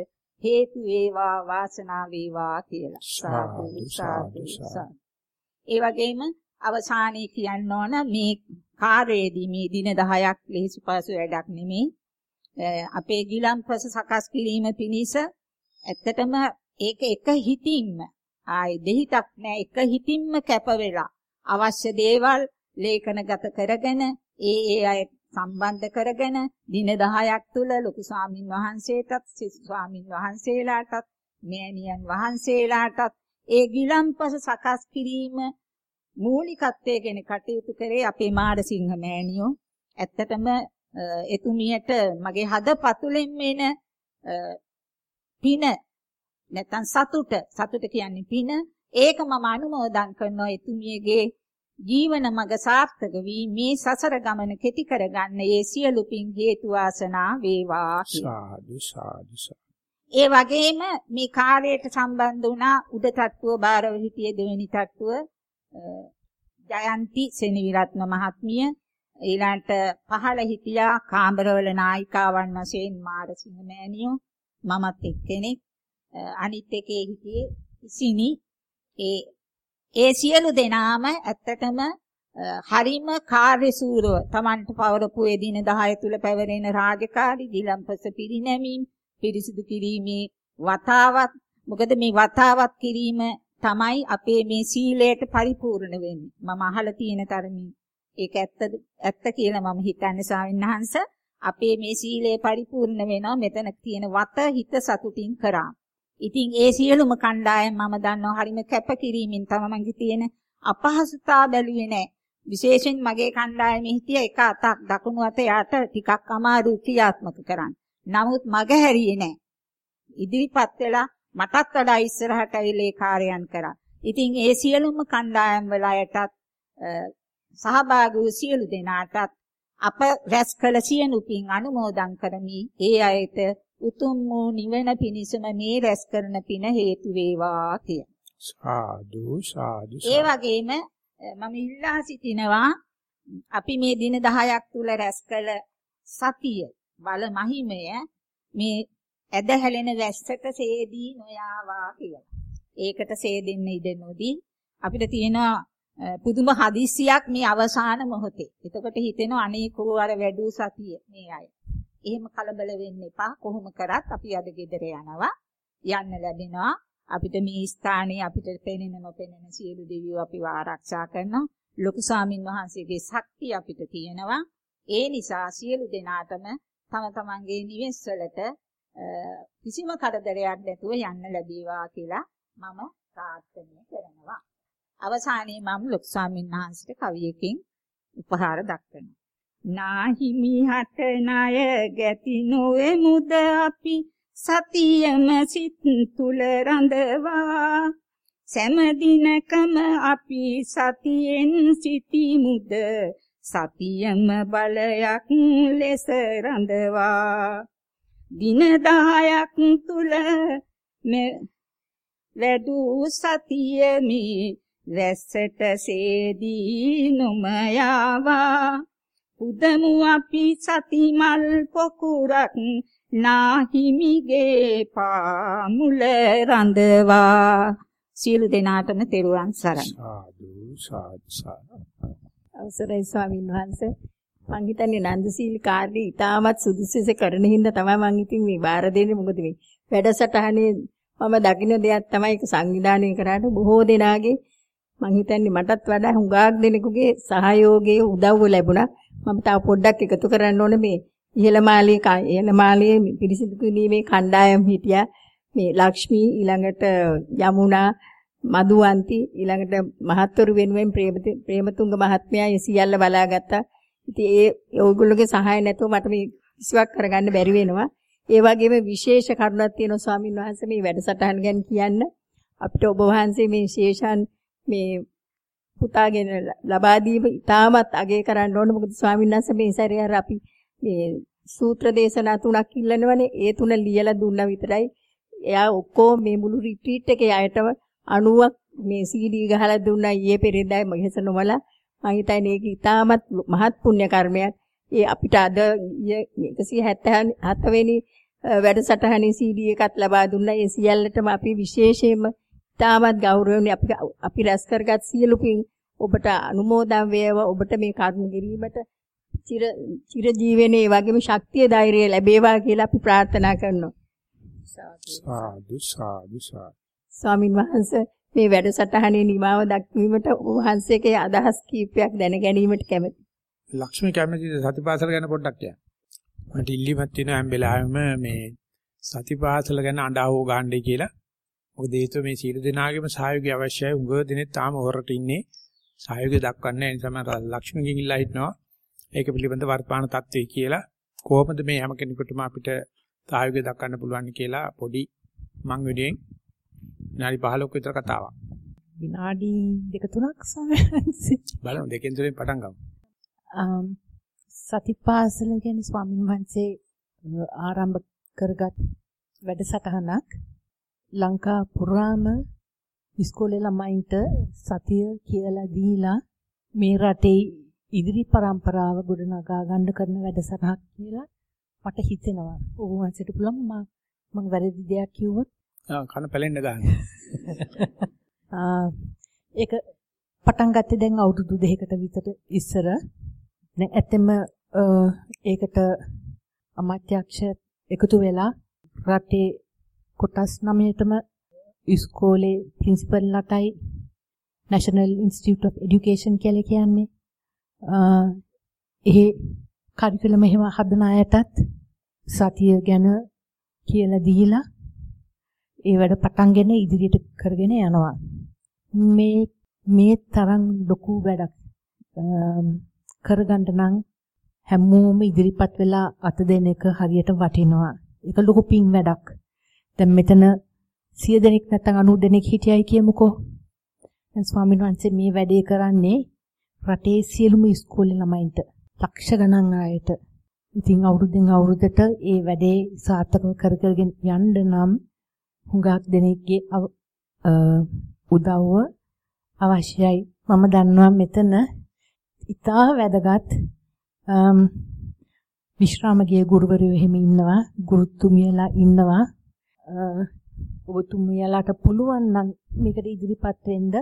හේතු වේවා වාසනාව වේවා කියලා. සාදු සාදු සාදු ඒ වගේම අවසානයේ කියන්න ඕන මේ කාර්යයේදී මේ දින 10ක් ලෙහිසි පහසු වැඩක් නෙමෙයි අපේ ගිලම්පස සකස් කිරීම පිණිස ඇත්තටම ඒක එක හිතින්ම. ආයි දෙහිතක් නෑ එක හිතින්ම කැප වෙලා. අවශ්‍ය දේවල් ලේඛනගත කරගෙන ඒ ඒ අය සම්බන්ධ කරගෙන දින 10ක් තුල ලොකු ස්වාමින් වහන්සේටත් සිසු ස්වාමින් වහන්සේලාටත් මෑණියන් වහන්සේලාටත් ඒ ගිලම්පස සකස් කිරීම මූලිකත්වයේ ගැන කටයුතු කරේ අපේ මාරසිංහ මෑණියෝ. ඇත්තටම එතුමියට මගේ හදපතුලෙන් එන පින නැත්තම් සතුට. සතුට කියන්නේ පින. ඒක මම අනුමෝදන් කරනවා එතුමියගේ ජීවන මඟ සාර්ථක වී මේ සසර ගමන කෙටි කරගන්න ඒ සියලු පින් හේතු වාසනා වේවා සාදු සාදු ඒ වගේම මේ කාර්යයට සම්බන්ධ වුණා උඩ තට්ටුව බාරව හිටියේ දෙවෙනි තට්ටුව ජයන්ති සෙනවිරත්න මහත්මිය ඊළඟට පහළ හිටියා කාමරවල නායිකාවන් වශයෙන් මාරසිංහ මෑණියෝ මමත් එක්කෙනෙක් අනිත් එකේ හිටියේ ඉසිනි. ඒ ඒ සියලු දෙනාම ඇත්තටම හරිම කාර්යසූරව Tamanට පවරපු එදින 10 තුල පැවරෙන රාජකාරි දිලම්පස පිරිනැමීම් පිරිසිදු කිරීමේ වතාවත් මොකද මේ වතාවත් කිරීම තමයි අපේ මේ සීලයට පරිපූර්ණ වෙන්නේ. මම අහලා තියෙන තරමින් ඒක ඇත්තද ඇත්ත කියලා මම හිතන්නේ ස්වාමීන් අපේ මේ සීලය පරිපූර්ණ වෙනවා. මෙතන තියෙන වත හිත සතුටින් කරා. ඉතින් ඒ සියලුම කණ්ඩායම් මම දන්නවා හරිම කැපකිරීමෙන් තමන්ගේ තියෙන අපහසුතාව බැලුවේ නැහැ. විශේෂයෙන් මගේ කණ්ඩායමේ හිටිය එක අතක් දකුණු අත යට ටිකක් අමාරු ක්‍රියාත්මක කරන්න. නමුත් මග හැරියේ නැහැ. ඉදිරිපත් වෙලා මටත් වඩා ඉස්සරහට ඇවිල්ලා කාර්යයන් කරා. ඉතින් ඒ සියලුම කණ්ඩායම් වල අයටත් සහභාගී වූ සියලු දෙනාටත් අප රැස් කළ සියලු පින් අනුමෝදන් කරමි. ඒ අයට උතුම් වූ නිවන පිණිසම මේ රැස් කරන පින හේතු වේවා කිය. සාදු සාදු. ඒ වගේම මම ඉල්ලා සිටිනවා අපි මේ දින 10ක් තුල රැස් කළ සතිය බල මහිමය මේ ඇද හැලෙන වැස්සට සේදී නොයාවා කියලා. ඒකට සේදෙන්න ඉඩ නොදී අපිට තියෙනවා පුදුම හදිස්සියක් මේ අවසාන මොහොතේ. එතකොට හිතෙනවා අනේකෝ අර වැඩි සතිය මේ අය. එහෙම කලබල වෙන්න එපා. කොහොම කරත් අපි අද ගෙදර යනවා. යන්න ලැබෙනවා. අපිට මේ ස්ථානයේ අපිට පෙනෙන නොපෙනෙන සියලු දෙවියෝ අපිව ආරක්ෂා කරනවා. ලොකු ස්වාමින් වහන්සේගේ ශක්තිය අපිට තියෙනවා. ඒ නිසා සියලු දෙනාටම තම තමන්ගේ නිවෙස් වලට කිසිම කරදරයක් නැතුව යන්න ලැබේවා කියලා මම ප්‍රාර්ථනා කරනවා. අවසානයේ මම ලොකු ස්වාමීන් වහන්සේට කවියකින් උපහාර දක්වනවා. නාහිමි හට ණය ගැති නොවෙමුද අපි? සතියම සිත් තුල රඳවා. සෑම දිනකම අපි සතියෙන් සිටිමුද? සතියම බලයක් ලෙස රඳවා. දින 10ක් තුල වැඩූ සතියමි. වැස්සට සේදී නොම යාවා. උදමු අපි සති මල් පොකුරක් නාහිමිගේ පාමුල රඳවා. සියලු දෙනාටම තෙරුවන් සරණයි. සාදු සාදු සාදු. අවසරයි ස්වාමීන් වහන්සේ. මං හිතන්නේ නන්දසීල කාර්යය ඉතාමත් සුදුසුස කරන හින්දා තමයි මං ඉතින් මේ බාර දෙන්නේ. මොකද මේ වැඩසටහනේ මම දකින්න දෙයක් තමයි ඒක සංවිධානය කරාට බොහෝ දෙනාගේ මං හිතන්නේ මටත් වඩා හුඟක් දෙනෙකුගේ සහයෝගයේ උදව්ව ලැබුණා. මම තව පොඩ්ඩක් එකතු කරන්න ඕනේ මේ ඉහළමාලයේ ඉහළමාලයේ පිරිසිදු කිරීමේ කණ්ඩායම් හිටියා. මේ ලක්ෂ්මී ඊළඟට යමුනා මදුවන්ති ඊළඟට මහත්වරු වෙනුවෙන් ප්‍රේමතුංග මහත්මයා ඒ සියල්ල බලාගත්තා. ඉතින් ඒ ඕගොල්ලෝගේ සහාය නැතුව මට මේ කිසිවක් කරගන්න බැරි වෙනවා. ඒ වගේම විශේෂ කරුණක් තියෙනවා ස්වාමින් වහන්සේ මේ වැඩසටහන ගැන කියන්න. අපිට ඔබ වහන්සේ මේ විශේෂන් මේ පුතාගෙන ලබා දීම ඉතාමත් අගය කරන්න ඕන. මොකද ස්වාමීන් වහන්සේ මේ සැරේ අර අපි මේ සූත්‍ර දේශනා තුනක් ඉල්ලනවනේ. ඒ තුන ලියලා දුන්නා විතරයි. එයා ඔක්කොම මේ මුළු රිට්‍රීට් එකේ අයටම 90ක් මේ CD ගහලා දුන්නා. ඊයේ පෙරේදායි මගෙස නොමලා මම හිතන්නේ ඒක ඉතාමත් මහත් පුණ්‍ය කර්මයක්. ඒ අපිට අද 177 වෙනි වැඩසටහනේ CD එකත් ලබා දුන්නා. ඒ සියල්ලටම අපි විශේෂයෙන්ම තාමත් ගෞරවණීය අපි අපි රැස් කරගත් සියලු පින් ඔබට අනුමෝදන් වේවා ඔබට මේ කර්ම කිරීමට චිර චිර ජීවනයේ වගේම ශක්තිය ධෛර්යය ලැබේවා කියලා අපි ප්‍රාර්ථනා කරනවා සාදු සාදු සාදු ස්වාමින් වහන්සේ මේ වැඩසටහනේ නිමාව දක්වීමට ඔබ වහන්සේගේ අදහස් කීපයක් දැන ගැනීමට කැමැති. ලක්ෂ්මී කැමැතිද සතිපාසල ගැන පොඩ්ඩක් කියන්න. මට ඉල්ලීමක් තියෙනවා හැම වෙලාවෙම මේ සතිපාසල ගැන අඬාවෝ ගන්නයි කියලා. මොකද හේතුව මේ සීල දෙනාගේම සහයෝගය අවශ්‍යයි. උඟ දිනේ තාම හොරට ඉන්නේ. සහයෝගය දක්වන්නේ ඒ නිසා මම ලක්ෂ්මීගෙන් ඉල්ලා හිටනවා. ඒක පිළිබඳ වර්තමාන තත්ත්වය කියලා කොහොමද මේ හැම කෙනෙකුටම අපිට සහයෝගය දක්වන්න පුළුවන් කියලා පොඩි මං වෙනුවෙන් විනාඩි 15ක විතර කතාවක්. විනාඩි දෙක තුනක් සමහරවිට බලමු දෙකෙන් තුනෙන් පටන් ගමු. සතිපාසල කියන්නේ ස්වාමීන් වහන්සේ ආරම්භ කරගත් වැඩසටහනක් ලංකා පුරාම ඉස්කෝලේ ළමයින්ට සතිය කියලා දීලා මේ රටේ ඉදිරි પરම්පරාව ගොඩනගා ගන්න කරන වැඩසටහනක් කියලා මට හිතෙනවා. ඔබ වහන්සේට පුළුවන් මම මම වැරදි දෙයක් කිව්වොත් ආ කන පැලෙන්න ගන්න. [laughs] ආ ඒක පටන් ගත්තේ දැන් අවුරුදු දෙකකට විතර ඉස්සර. දැන් ඇත්තෙම ඒකට අමාත්‍යක්ෂ එකතු වෙලා රටේ කොටස් 9ටම ඉස්කෝලේ ප්‍රින්සිපල්ලාටයි National Institute of Education කියලා කියන්නේ. එහි කරිකුලම එහෙම හදන අයටත් සතිය ගැන කියලා දීලා ඒ වැඩ පටන්ගෙන ඉදිරියට කරගෙන යනවා. මේ මේ තරම් ලොකු වැඩක් කරගන්න නම් හැමෝම ඉදිරිපත් වෙලා අත දෙන එක හරියට වටිනවා. ඒක ලොකු පින් වැඩක්. දැන් මෙතන 100 දෙනෙක් නැත්නම් 90 දෙනෙක් හිටියයි කියමුකෝ. දැන් ස්වාමීන් වහන්සේ මේ වැඩේ කරන්නේ රටේ සියලුම ඉස්කෝලේ ළමයින්ට ලක්ෂ ගණන් අයට. ඉතින් අවුරුද්දෙන් අවුරුද්දට ඒ වැඩේ සාර්ථකව කර කරගෙන යන්න නම් හුඟක් දෙනෙක්ගේ උදව්ව අවශ්‍යයි. මම දන්නවා මෙතන ඉතා වැදගත් විශ්‍රාමගිය ගුරුවරයෝ එහෙම ඉන්නවා ගුරුතුමියලා ඉන්නවා ඔබතුමියලාට පුළුවන් නම් මේකට ඉදිරිපත් වෙන්න.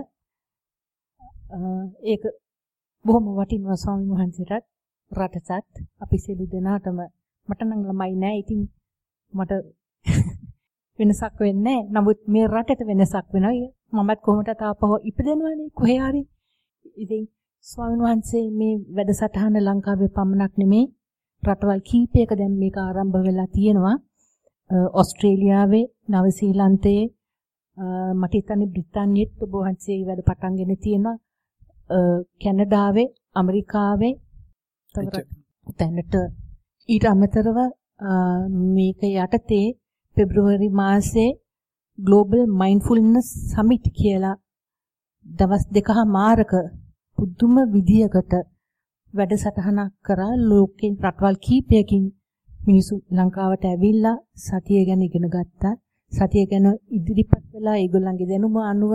ඒක බොහොම වටිනවා ස්වාමීන් වහන්සේටත් රටසත් අපි සියලු දෙනාටම මට නම් ළමයි නෑ. ඉතින් මට [laughs] වෙනසක් වෙන්නේ නමුත් මේ රටට වෙනසක් වෙනවා. මමත් කොහොමද තාපහො ඉපදෙනවනේ? කොහේ හරි. ඉතින් ස්වාමීන් වහන්සේ මේ වැඩසටහන ලංකාවේ පමණක් නෙමේ. රටවල් කීපයක දැන් මේක ආරම්භ වෙලා තියෙනවා. ඕස්ට්‍රේලියාවේ නවසීලන්තයේ මට හිතන්නේ බ්‍රිතාන්‍යයේත් ඔබ වහන්සේ වැඩ පටන්ගෙන තියෙනවා. කැනඩාවේ ඇමරිකාවේ තැනට ඊට අමතරව මේක යටතේ පෙබ්‍රුවරි මාසේ Global Mindfulness Summit කියලා දවස් දෙකමාරක පුදුම විදියකට වැඩසටහනක් කරා ලෝකෙන් රටවල් කීපයකින් මිනිස්සු ලංකාවට ඇවිල්ලා සතිය ගැන ඉගෙන ගත්තා. සතිය ගැන ඉදිරිපත් වෙලා ඒගොල්ලන්ගේ දැනුම අනුව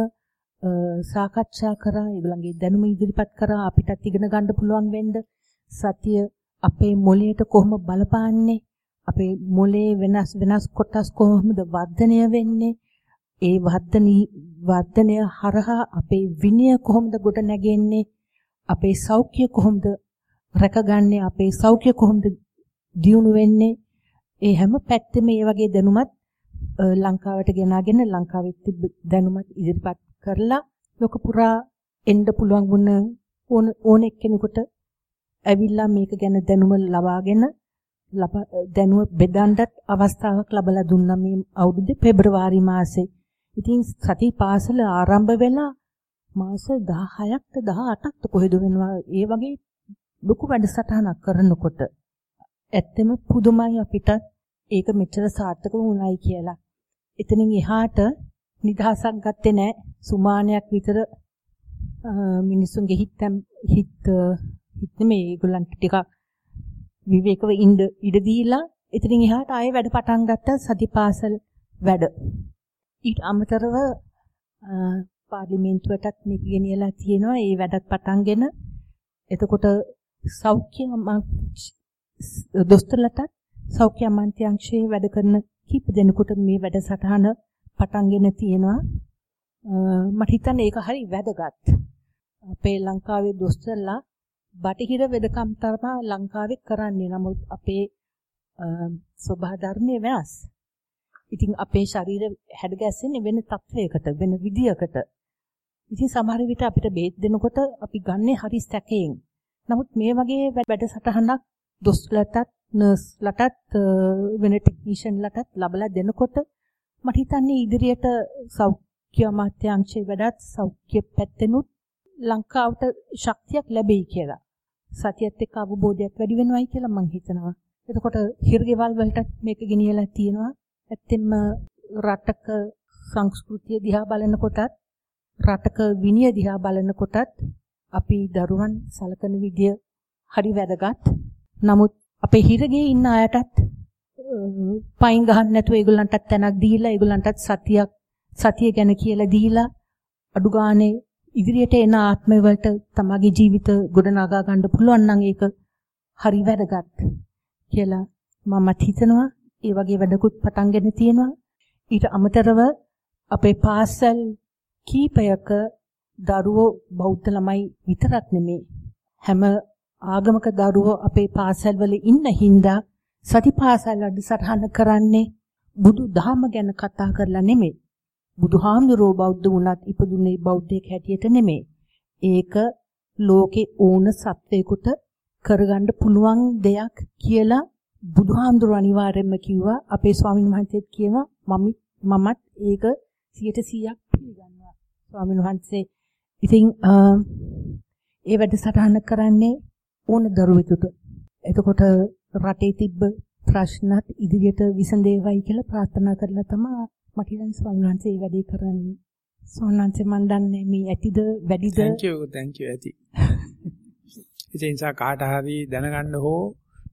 සාකච්ඡා කරා. ඒගොල්ලන්ගේ දැනුම ඉදිරිපත් කරා. අපිටත් ඉගෙන ගන්න පුළුවන් වෙන්න. සතිය අපේ මොළයට කොහොම බලපාන්නේ? අපේ මොළේ වෙනස් වෙනස් කොටස් කොහොමද වර්ධනය වෙන්නේ? ඒ වර්ධනී වර්ධනය හරහා අපේ විනය කොහොමද ගොඩ නැගෙන්නේ අපේ සෞඛ්‍ය කොහොමද රැකගන්නේ? අපේ සෞඛ්‍ය කොහොමද දියුණු වෙන්නේ ඒ හැම පැත්තෙම මේ වගේ දැනුමත් ලංකාවට ගෙනාගෙන ලංකාවෙත් දැනුමත් ඉදිරිපත් කරලා ලෝක පුරා එන්න පුළුවන් වුණ ඕන ඕන එක්කෙනෙකුට ඇවිල්ලා මේක ගැන දැනුම ලබාගෙන දැනුව බෙදන්නත් අවස්ථාවක් ලැබලා දුන්නා මේ අවුරුද්දේ පෙබරවාරි මාසේ. ඉතින් සති පාසල ආරම්භ වෙලා මාස 16ක්ද 18ක්ද කොහෙද වෙනවා ඒ වගේ ලොකු වැඩසටහනක් කරනකොට ඇත්තම පුදුමයි අපිට ඒක මෙච්චර සාර්ථක වුණයි කියලා. එතනින් එහාට නිදහසක් ගත්තේ නැහැ. සුමානයක් විතර මිනිසුන්ගේ හිත හිත හිත මේ ඒගොල්ලන්ට ටිකක් විවේකව ඉඳ ඉඩ දීලා එතනින් එහාට ආයෙ වැඩ පටන් ගත්තා සතිපාසල් වැඩ. ඊට අමතරව පාර්ලිමේන්තුවටත් මේක ගෙනියලා තියෙනවා. ඒ වැඩත් පටන්ගෙන එතකොට සෞඛ්‍ය දොස්තරලටත් සෞඛ්‍ය අමාත්‍යාංශයේ වැඩ කරන කීප දෙනෙකුට මේ වැඩසටහන පටන්ගෙන තියෙනවා. මට හිතන්නේ ඒක හරි වැදගත්. අපේ ලංකාවේ දොස්තරලා බටහිර වෙදකම් තමයි ලංකාවේ කරන්නේ. නමුත් අපේ ස්වභාව ධර්මයේ වෙනස්. ඉතින් අපේ ශරීර හැඩගැස්සෙන්නේ වෙන තත්වයකට, වෙන විදියකට. ඉතින් සමහර විට අපිට බේත් දෙනකොට අපි ගන්නෙ හරි සැකයෙන්. නමුත් මේ වගේ වැඩසටහනක් දොස්තරලටත්, නර්ස්ලටත්, වෙන ටෙක්නීෂියන්ලටත් ලබලා දෙනකොට මට හිතන්නේ ඉදිරියට සෞඛ්‍ය අමාත්‍යාංශයේ වැඩත් සෞඛ්‍ය පැත්තෙනුත් ලංකාවට ශක්තියක් ලැබෙයි කියලා. සතියත් එක්ක අවබෝධයක් වැඩි වෙනවයි කියලා මම හිතනවා. එතකොට හිරගෙවල් වලට මේක ගෙනියලා තියෙනවා. ඇත්තෙන්ම රටක සංස්කෘතිය දිහා බලනකොටත් රටක විනය දිහා බලනකොටත් අපි දරුවන් සලකන විදිය හරි වැදගත්. නමුත් අපේ හිරගේ ඉන්න අයටත් පයින් ගහන්න නැතුව ඒගොල්ලන්ටත් තැනක් දීලා ඒගොල්ලන්ටත් සතියක් සතිය ගැන කියලා දීලා අඩු ගානේ ඉදිරියට එන ආත්මය වලට තමගේ ජීවිත ගොඩනගා ගන්න පුළුවන් නම් ඒක හරි වැදගත් කියලා මමත් හිතනවා. ඒ වගේ වැඩකුත් පටන්ගෙන තියෙනවා. ඊට අමතරව අපේ පාසල් කීපයක දරුවෝ බෞද්ධ ළමයි විතරක් නෙමේ හැම ආගමක දරුවෝ අපේ පාසල්වල ඉන්න හින්දා සතිපාසල් අඩසටහන කරන්නේ බුදු දහම ගැන කතා කරලා නෙමෙයි. බුදුහාමුදුරුවෝ බෞද්ධ වුණත් ඉපදුනේ බෞද්ධයෙක් හැටියට නෙමෙයි. ඒක ලෝකේ ඕන සත්වයකට කරගන්න පුළුවන් දෙයක් කියලා බුදුහාමුදුරුවෝ අනිවාර්යයෙන්ම කිව්වා. අපේ ස්වාමීන් වහන්සේත් කියනවා මම මමත් ඒක 100%ක් පිළිගන්නවා. ස්වාමීන් වහන්සේ ඉතින් ඒ වැඩසටහන කරන්නේ ඕන දරුවෙකුට. එතකොට රටේ තිබ්බ ප්‍රශ්නත් ඉදිරියට විසඳේවයි කියලා ප්‍රාර්ථනා කරලා තමයි මට හිතන්නේ ස්වාමීන් මේ වැඩේ කරන්නේ. වහන්සේ මන් දන්නේ මේ ඇතිද වැඩිද? thank you thank you ඇති. [laughs] ඒ නිසා කාට හරි දැනගන්න හෝ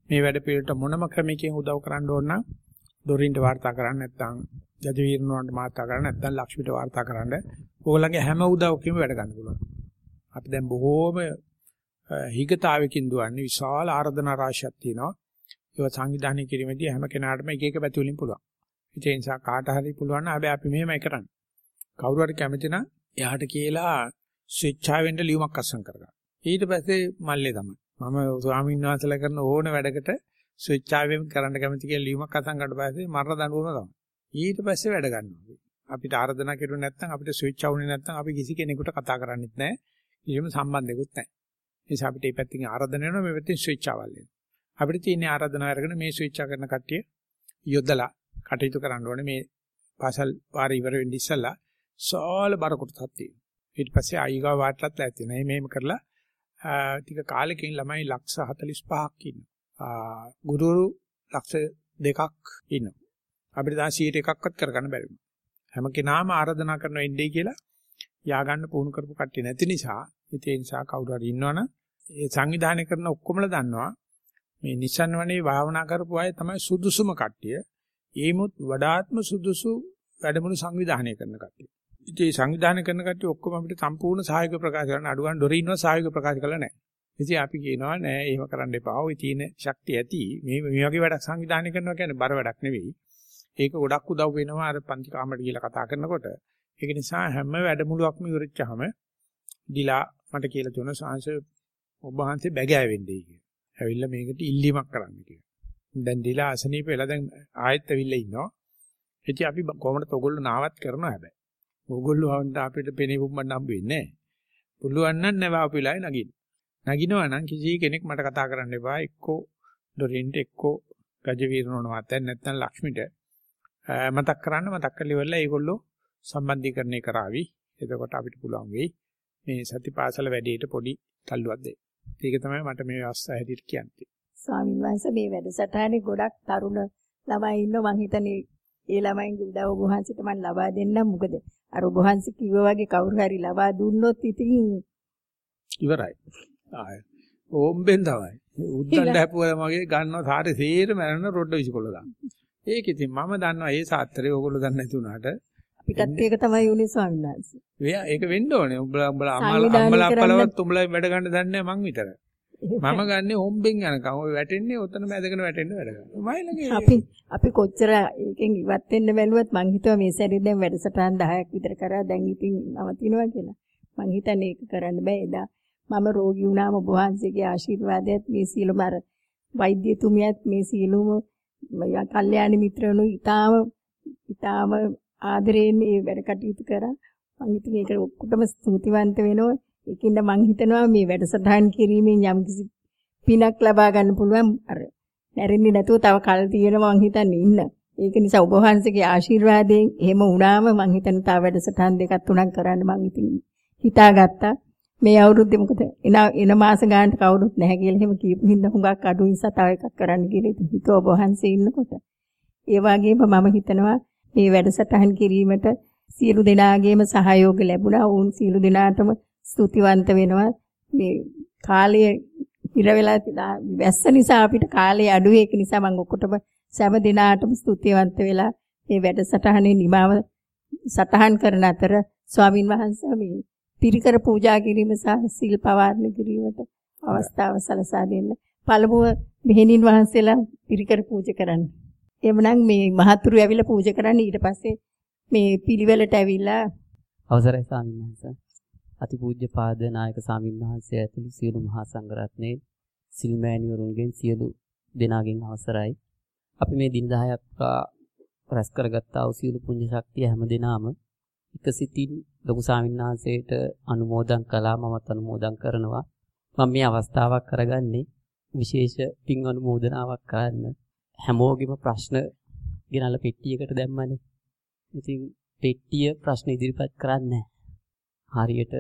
මේ වැඩ පිළිවෙලට මොනම ක්‍රමයකින් උදව් කරන්න ඕන නම් දොරින්ට වාර්තා කරන්න නැත්නම් ජදවීරණවන්ට වාර්තා කරන්න නැත්නම් ලක්ෂ්මිට වාර්තා කරන්න. ඕගොල්ලන්ගේ හැම උදව්කම වැඩ ගන්න පුළුවන්. අපි දැන් බොහෝම හිගතාවකින් දුවන්නේ විශාල ආර්ධනා රාශියක් තියෙනවා. ඒවා සංවිධානය කිරීමේදී හැම කෙනාටම එක එක පැති වලින් පුළුවන්. ඒ නිසා කාට හරි පුළුවන් නම් හැබැයි අපි මෙහෙමයි කරන්නේ. කවුරු හරි කැමති නම් එයාට කියලා ස්විච්චාවෙන්ට ලියුමක් අස්සම් කරගන්න. ඊට පස්සේ මල්ලේ තමයි. මම ස්වාමීන් වහන්සේලා කරන ඕන වැඩකට ස්විච්චාවෙන් කරන්න කැමති කියලා ලියුමක් අස්සම් කරලා පස්සේ මරණ දඬුවම තමයි. ඊට පස්සේ වැඩ ගන්නවා. අපිට ආර්දනා කෙරුවේ නැත්නම් අපිට ස්විච් ආවුනේ නැත්නම් අපි කිසි කෙනෙකුට කතා කරන්නෙත් නැහැ. කිසිම සම්බන්ධයක්වත් නැහැ. ඒ නිසා අපිට මේ පැත්තකින් ආරාධන වෙනවා මේ පැත්තෙන් ස්විච් ආවල් වෙනවා. අපිට තියෙන ආරාධනා අරගෙන මේ ස්විච් ආ කරන කට්ටිය යොදලා කටයුතු කරන්න ඕනේ මේ පාසල් වාරය ඉවර වෙන්න ඉස්සලා සෝල බර කොටසක් තියෙනවා. ඊට පස්සේ ආයිගා වාටලත් ඇති වෙනවා. මේම කරලා ටික කාලෙකින් ළමයි ලක්ෂ 45ක් ඉන්නවා. ගුරුවරු ලක්ෂ දෙකක් ඉන්නවා. අපිට දැන් 100 එකක්වත් කරගන්න බැරි වුණා. හැම කෙනාම ආරාධනා කරනවා එන්නේ කියලා ය아가න්න පුහුණු කරපු කට්ටිය නැති නිසා ඒ නිසා කවුරු හරි ඉන්නවනම් ඒ සංවිධානය කරන ඔක්කොමලා දන්නවා මේ නිසන් වනේ භාවනා කරපු අය තමයි සුදුසුම කට්ටිය. ඒමුත් වඩාත්ම සුදුසු වැඩමුළු සංවිධානය කරන කට්ටිය. ඉතින් මේ සංවිධානය කරන කට්ටිය ඔක්කොම අපිට සම්පූර්ණ සහයෝග ප්‍රකාශ කරන අඩුවන් ඩොරේ ඉන්නවා සහයෝග ප්‍රකාශ කරලා නැහැ. ඉතින් අපි කියනවා නෑ එහෙම කරන්න එපා. ওই තියෙන ශක්තිය ඇති. මේ මේ වගේ වැඩක් සංවිධානය කරනවා කියන්නේ බර වැඩක් නෙවෙයි. ඒක ගොඩක් උදව් වෙනවා අර පන්ති කාමරට ගිහලා කතා කරනකොට. ඒක නිසා හැම වැඩමුළුවක්ම ඉවරච්චාම දිලා මට කියලා තුන සාංශ ඔබ වහන්සේ බැගෑවෙන්නේ කියලා. ඇවිල්ලා මේකට ඉල්ලීමක් කරන්න කියලා. දැන් දිලා අසනීප වෙලා දැන් ආයෙත් ඇවිල්ලා ඉන්නවා. ඉතින් අපි කොහොමද ඔයගොල්ලෝ නාවත් කරනවා හැබැයි. ඕගොල්ලෝ වන්ට අපිට පෙනේ පුම්බන්න හම්බ වෙන්නේ නැහැ. පුළුවන් නම් නැවාපු වෙලාවේ නගින්න. නගිනවා නම් කිසි කෙනෙක් මට කතා කරන්න එපා. එක්කෝ ඩොරින්ට එක්කෝ ගජවීරනෝන මාතෙන් නැත්නම් ලක්ෂ්මිට මතක් කරන්න මතක් කරලි වෙලා ඒගොල්ලෝ සම්බන්ධීකරණය කරાવી. එතකොට අපිට පුළුවන් වෙයි මේ සතිපාසල වැඩේට පොඩි තල්ලුවක් දෙන්න. ඒක තමයි මට මේ අවස්ථාව හැටියට කියන්නේ. ස්වාමීන් වහන්සේ මේ වැඩසටහනේ ගොඩක් තරුණ ළමයි ඉන්නවා මං හිතන්නේ ඒ ළමයින්ගේ උදව් ඔබ වහන්සේට මම ලබා දෙන්නම් මොකද අර ඔබ වහන්සේ කිව්වා වගේ කවුරු හරි ලබා දුන්නොත් ඉතින් ඉවරයි. ආය ඕම්බෙන් තමයි. උද්දණ්ඩ හැපුවා මගේ ගන්නවා සාරේ සේරම මරන රොඩ විසිකොල්ල දාන්න. ඒක ඉතින් මම දන්නවා ඒ සාත්‍රේ ඕගොල්ලෝ දන්නේ නැති උනාට අපිටත් ඒක තමයි උනේ ස්වාමීන් වහන්සේ. එයා ඒක වෙන්න ඕනේ. උඹලා උඹලා අම්මලා අම්මලා අප්පලවත් උඹලා වැඩ ගන්න දන්නේ මං විතරයි. මම ගන්නේ හොම්බෙන් යනකම්. ඔය වැටෙන්නේ ඔතන මැදගෙන වැටෙන්න වැඩ ගන්නවා. අපි අපි කොච්චර ඒකෙන් ඉවත් වෙන්න බැලුවත් මං හිතුවා මේ සැරේ දැන් වැඩසටහන් 10ක් විතර කරා දැන් ඉතින් නවතිනවා කියලා. මං හිතන්නේ ඒක කරන්න බෑ එදා. මම රෝගී වුණාම ඔබ වහන්සේගේ ආශිර්වාදයත් මේ සීලම අර වෛද්‍යතුමියත් මේ සීලුම කල්යාණ මිත්‍රවණු ඊටාම ඊටාම ආදරයෙන් මේ වැඩ කටයුතු කරා. මම ඉතින් ඒක ඔක්කොටම ස්තුතිවන්ත වෙනවා. ඒකින්ද මම හිතනවා මේ වැඩසටහන් කිරීමෙන් යම්කිසි පිනක් ලබා ගන්න පුළුවන් අර නැරෙන්නේ නැතුව තව කල් තියෙනවා මං හිතන්නේ ඉන්න. ඒක නිසා ඔබ වහන්සේගේ ආශිර්වාදයෙන් එහෙම වුණාම මං හිතන තව වැඩසටහන් දෙකක් තුනක් කරන්න මං ඉතින් හිතාගත්තා. මේ අවුරුද්දේ මොකද එන එන මාස ගානට කවුරුත් නැහැ කියලා එහෙම කියපු හින්දා හුඟක් අඩු නිසා තව එකක් කරන්න කියලා ඉතින් හිතුව ඔබ වහන්සේ ඉන්නකොට. ඒ වගේම මම හිතනවා මේ වැඩසටහන් කිරීමට සියලු දෙනාගේම සහයෝග ලැබුණා. වුන් සියලු දෙනාටම ස්තුතිවන්ත වෙනවා. මේ කාලය ඉර වෙලා වැස්ස නිසා අපිට කාලය අඩු ඒක නිසා මම ඔක්කොටම සෑම දිනාටම ස්තුතිවන්ත වෙලා මේ වැඩසටහනේ නිමාව සටහන් කරන අතර ස්වාමින් වහන්සේ මේ පිරිකර පූජා කිරීම සහ සිල් පවාරණ කිරීමට අවස්ථාව සලසා දෙන්න. පළමුව මෙහෙණින් වහන්සේලා පිරිකර පූජා කරන්න. එhmenan මේ මහතුරු ඇවිල්ලා පූජා කරන්න ඊට පස්සේ මේ පිළිවෙලට ඇවිල්ලා අවසරයි ස්වාමීන් වහන්සේ. අතිපූජ්‍ය පාද නායක ස්වාමීන් වහන්සේ ඇතුළු සියලු මහා සංඝරත්නයේ සිල්මෑණිවරුන්ගෙන් සියලු දෙනාගෙන් අවසරයි. අපි මේ දින 10ක් රැස් කරගත්තා වූ සියලු පුණ්‍ය ශක්තිය හැම දිනාම එක සිතින් ලොකු ස්වාමීන් වහන්සේට අනුමෝදන් කළා මමත් අනුමෝදන් කරනවා. මම මේ අවස්ථාවක් කරගන්නේ විශේෂ පින් අනුමෝදනාවක් කරන්න. හැමෝගෙම ප්‍රශ්න ගෙනල්ලා පෙට්ටියකට දැම්මනේ. ඉතින් පෙට්ටිය ප්‍රශ්න ඉදිරිපත් කරන්නේ හරියට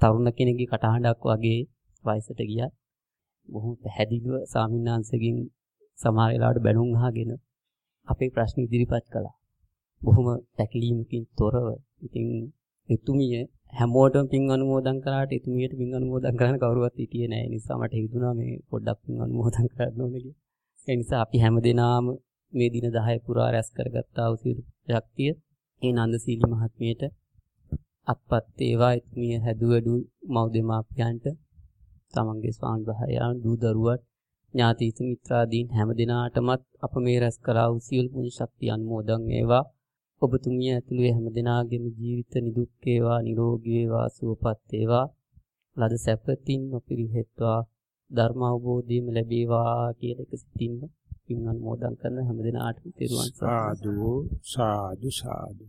තරුණ කෙනෙක්ගේ කටහඬක් වගේ වයසට ගියා. බොහොම පැහැදිලිව සාමිනාංශගෙන් සමහර වෙලාවට බැනුම් අහගෙන අපේ ප්‍රශ්න ඉදිරිපත් කළා. බොහොම පැකිලීමකින් තොරව. ඉතින් එතුමිය හැමෝටම පින් අනුමෝදන් කරාට එතුමියට පින් අනුමෝදන් කරන්න කවුරුවත් හිටියේ නැහැ. ඒ නිසා මට හිතුණා මේ පොඩ්ඩක් පින් අනුමෝදන් කරන්න ඕනේ කියලා. ඒ නිසා අපි හැමදෙනාම මේ දින 10 පුරා රැස් කරගත්තා වූ සියලු ශක්තිය ඒ නන්දසීලි මහත්මියට අත්පත් වේවා. එතුමිය හැදුවඩු මව් දෙමාපියන්ට තමන්ගේ ස්වාමි භාර්යාවන් දූ දරුවත් ඥාතිතු මිත්‍රාදීන් හැම දිනාටමත් අප මේ රැස් කරා වූ සියලු පුණ්‍ය ශක්තිය අනුමෝදන් වේවා. ඔබතුමිය ඇතුළු හැම දිනාගේම ජීවිත නිදුක් වේවා නිරෝගී වේවා සුවපත් වේවා. ලද සැපතින් නොපිරිහෙත්වා. ධර්ම අවබෝධයම ලැබේවා කියලා එක සිතින්ම පින් අනුමෝදන් කරන හැම දිනාටම තෙරුවන් සාදු සාදු සාදු.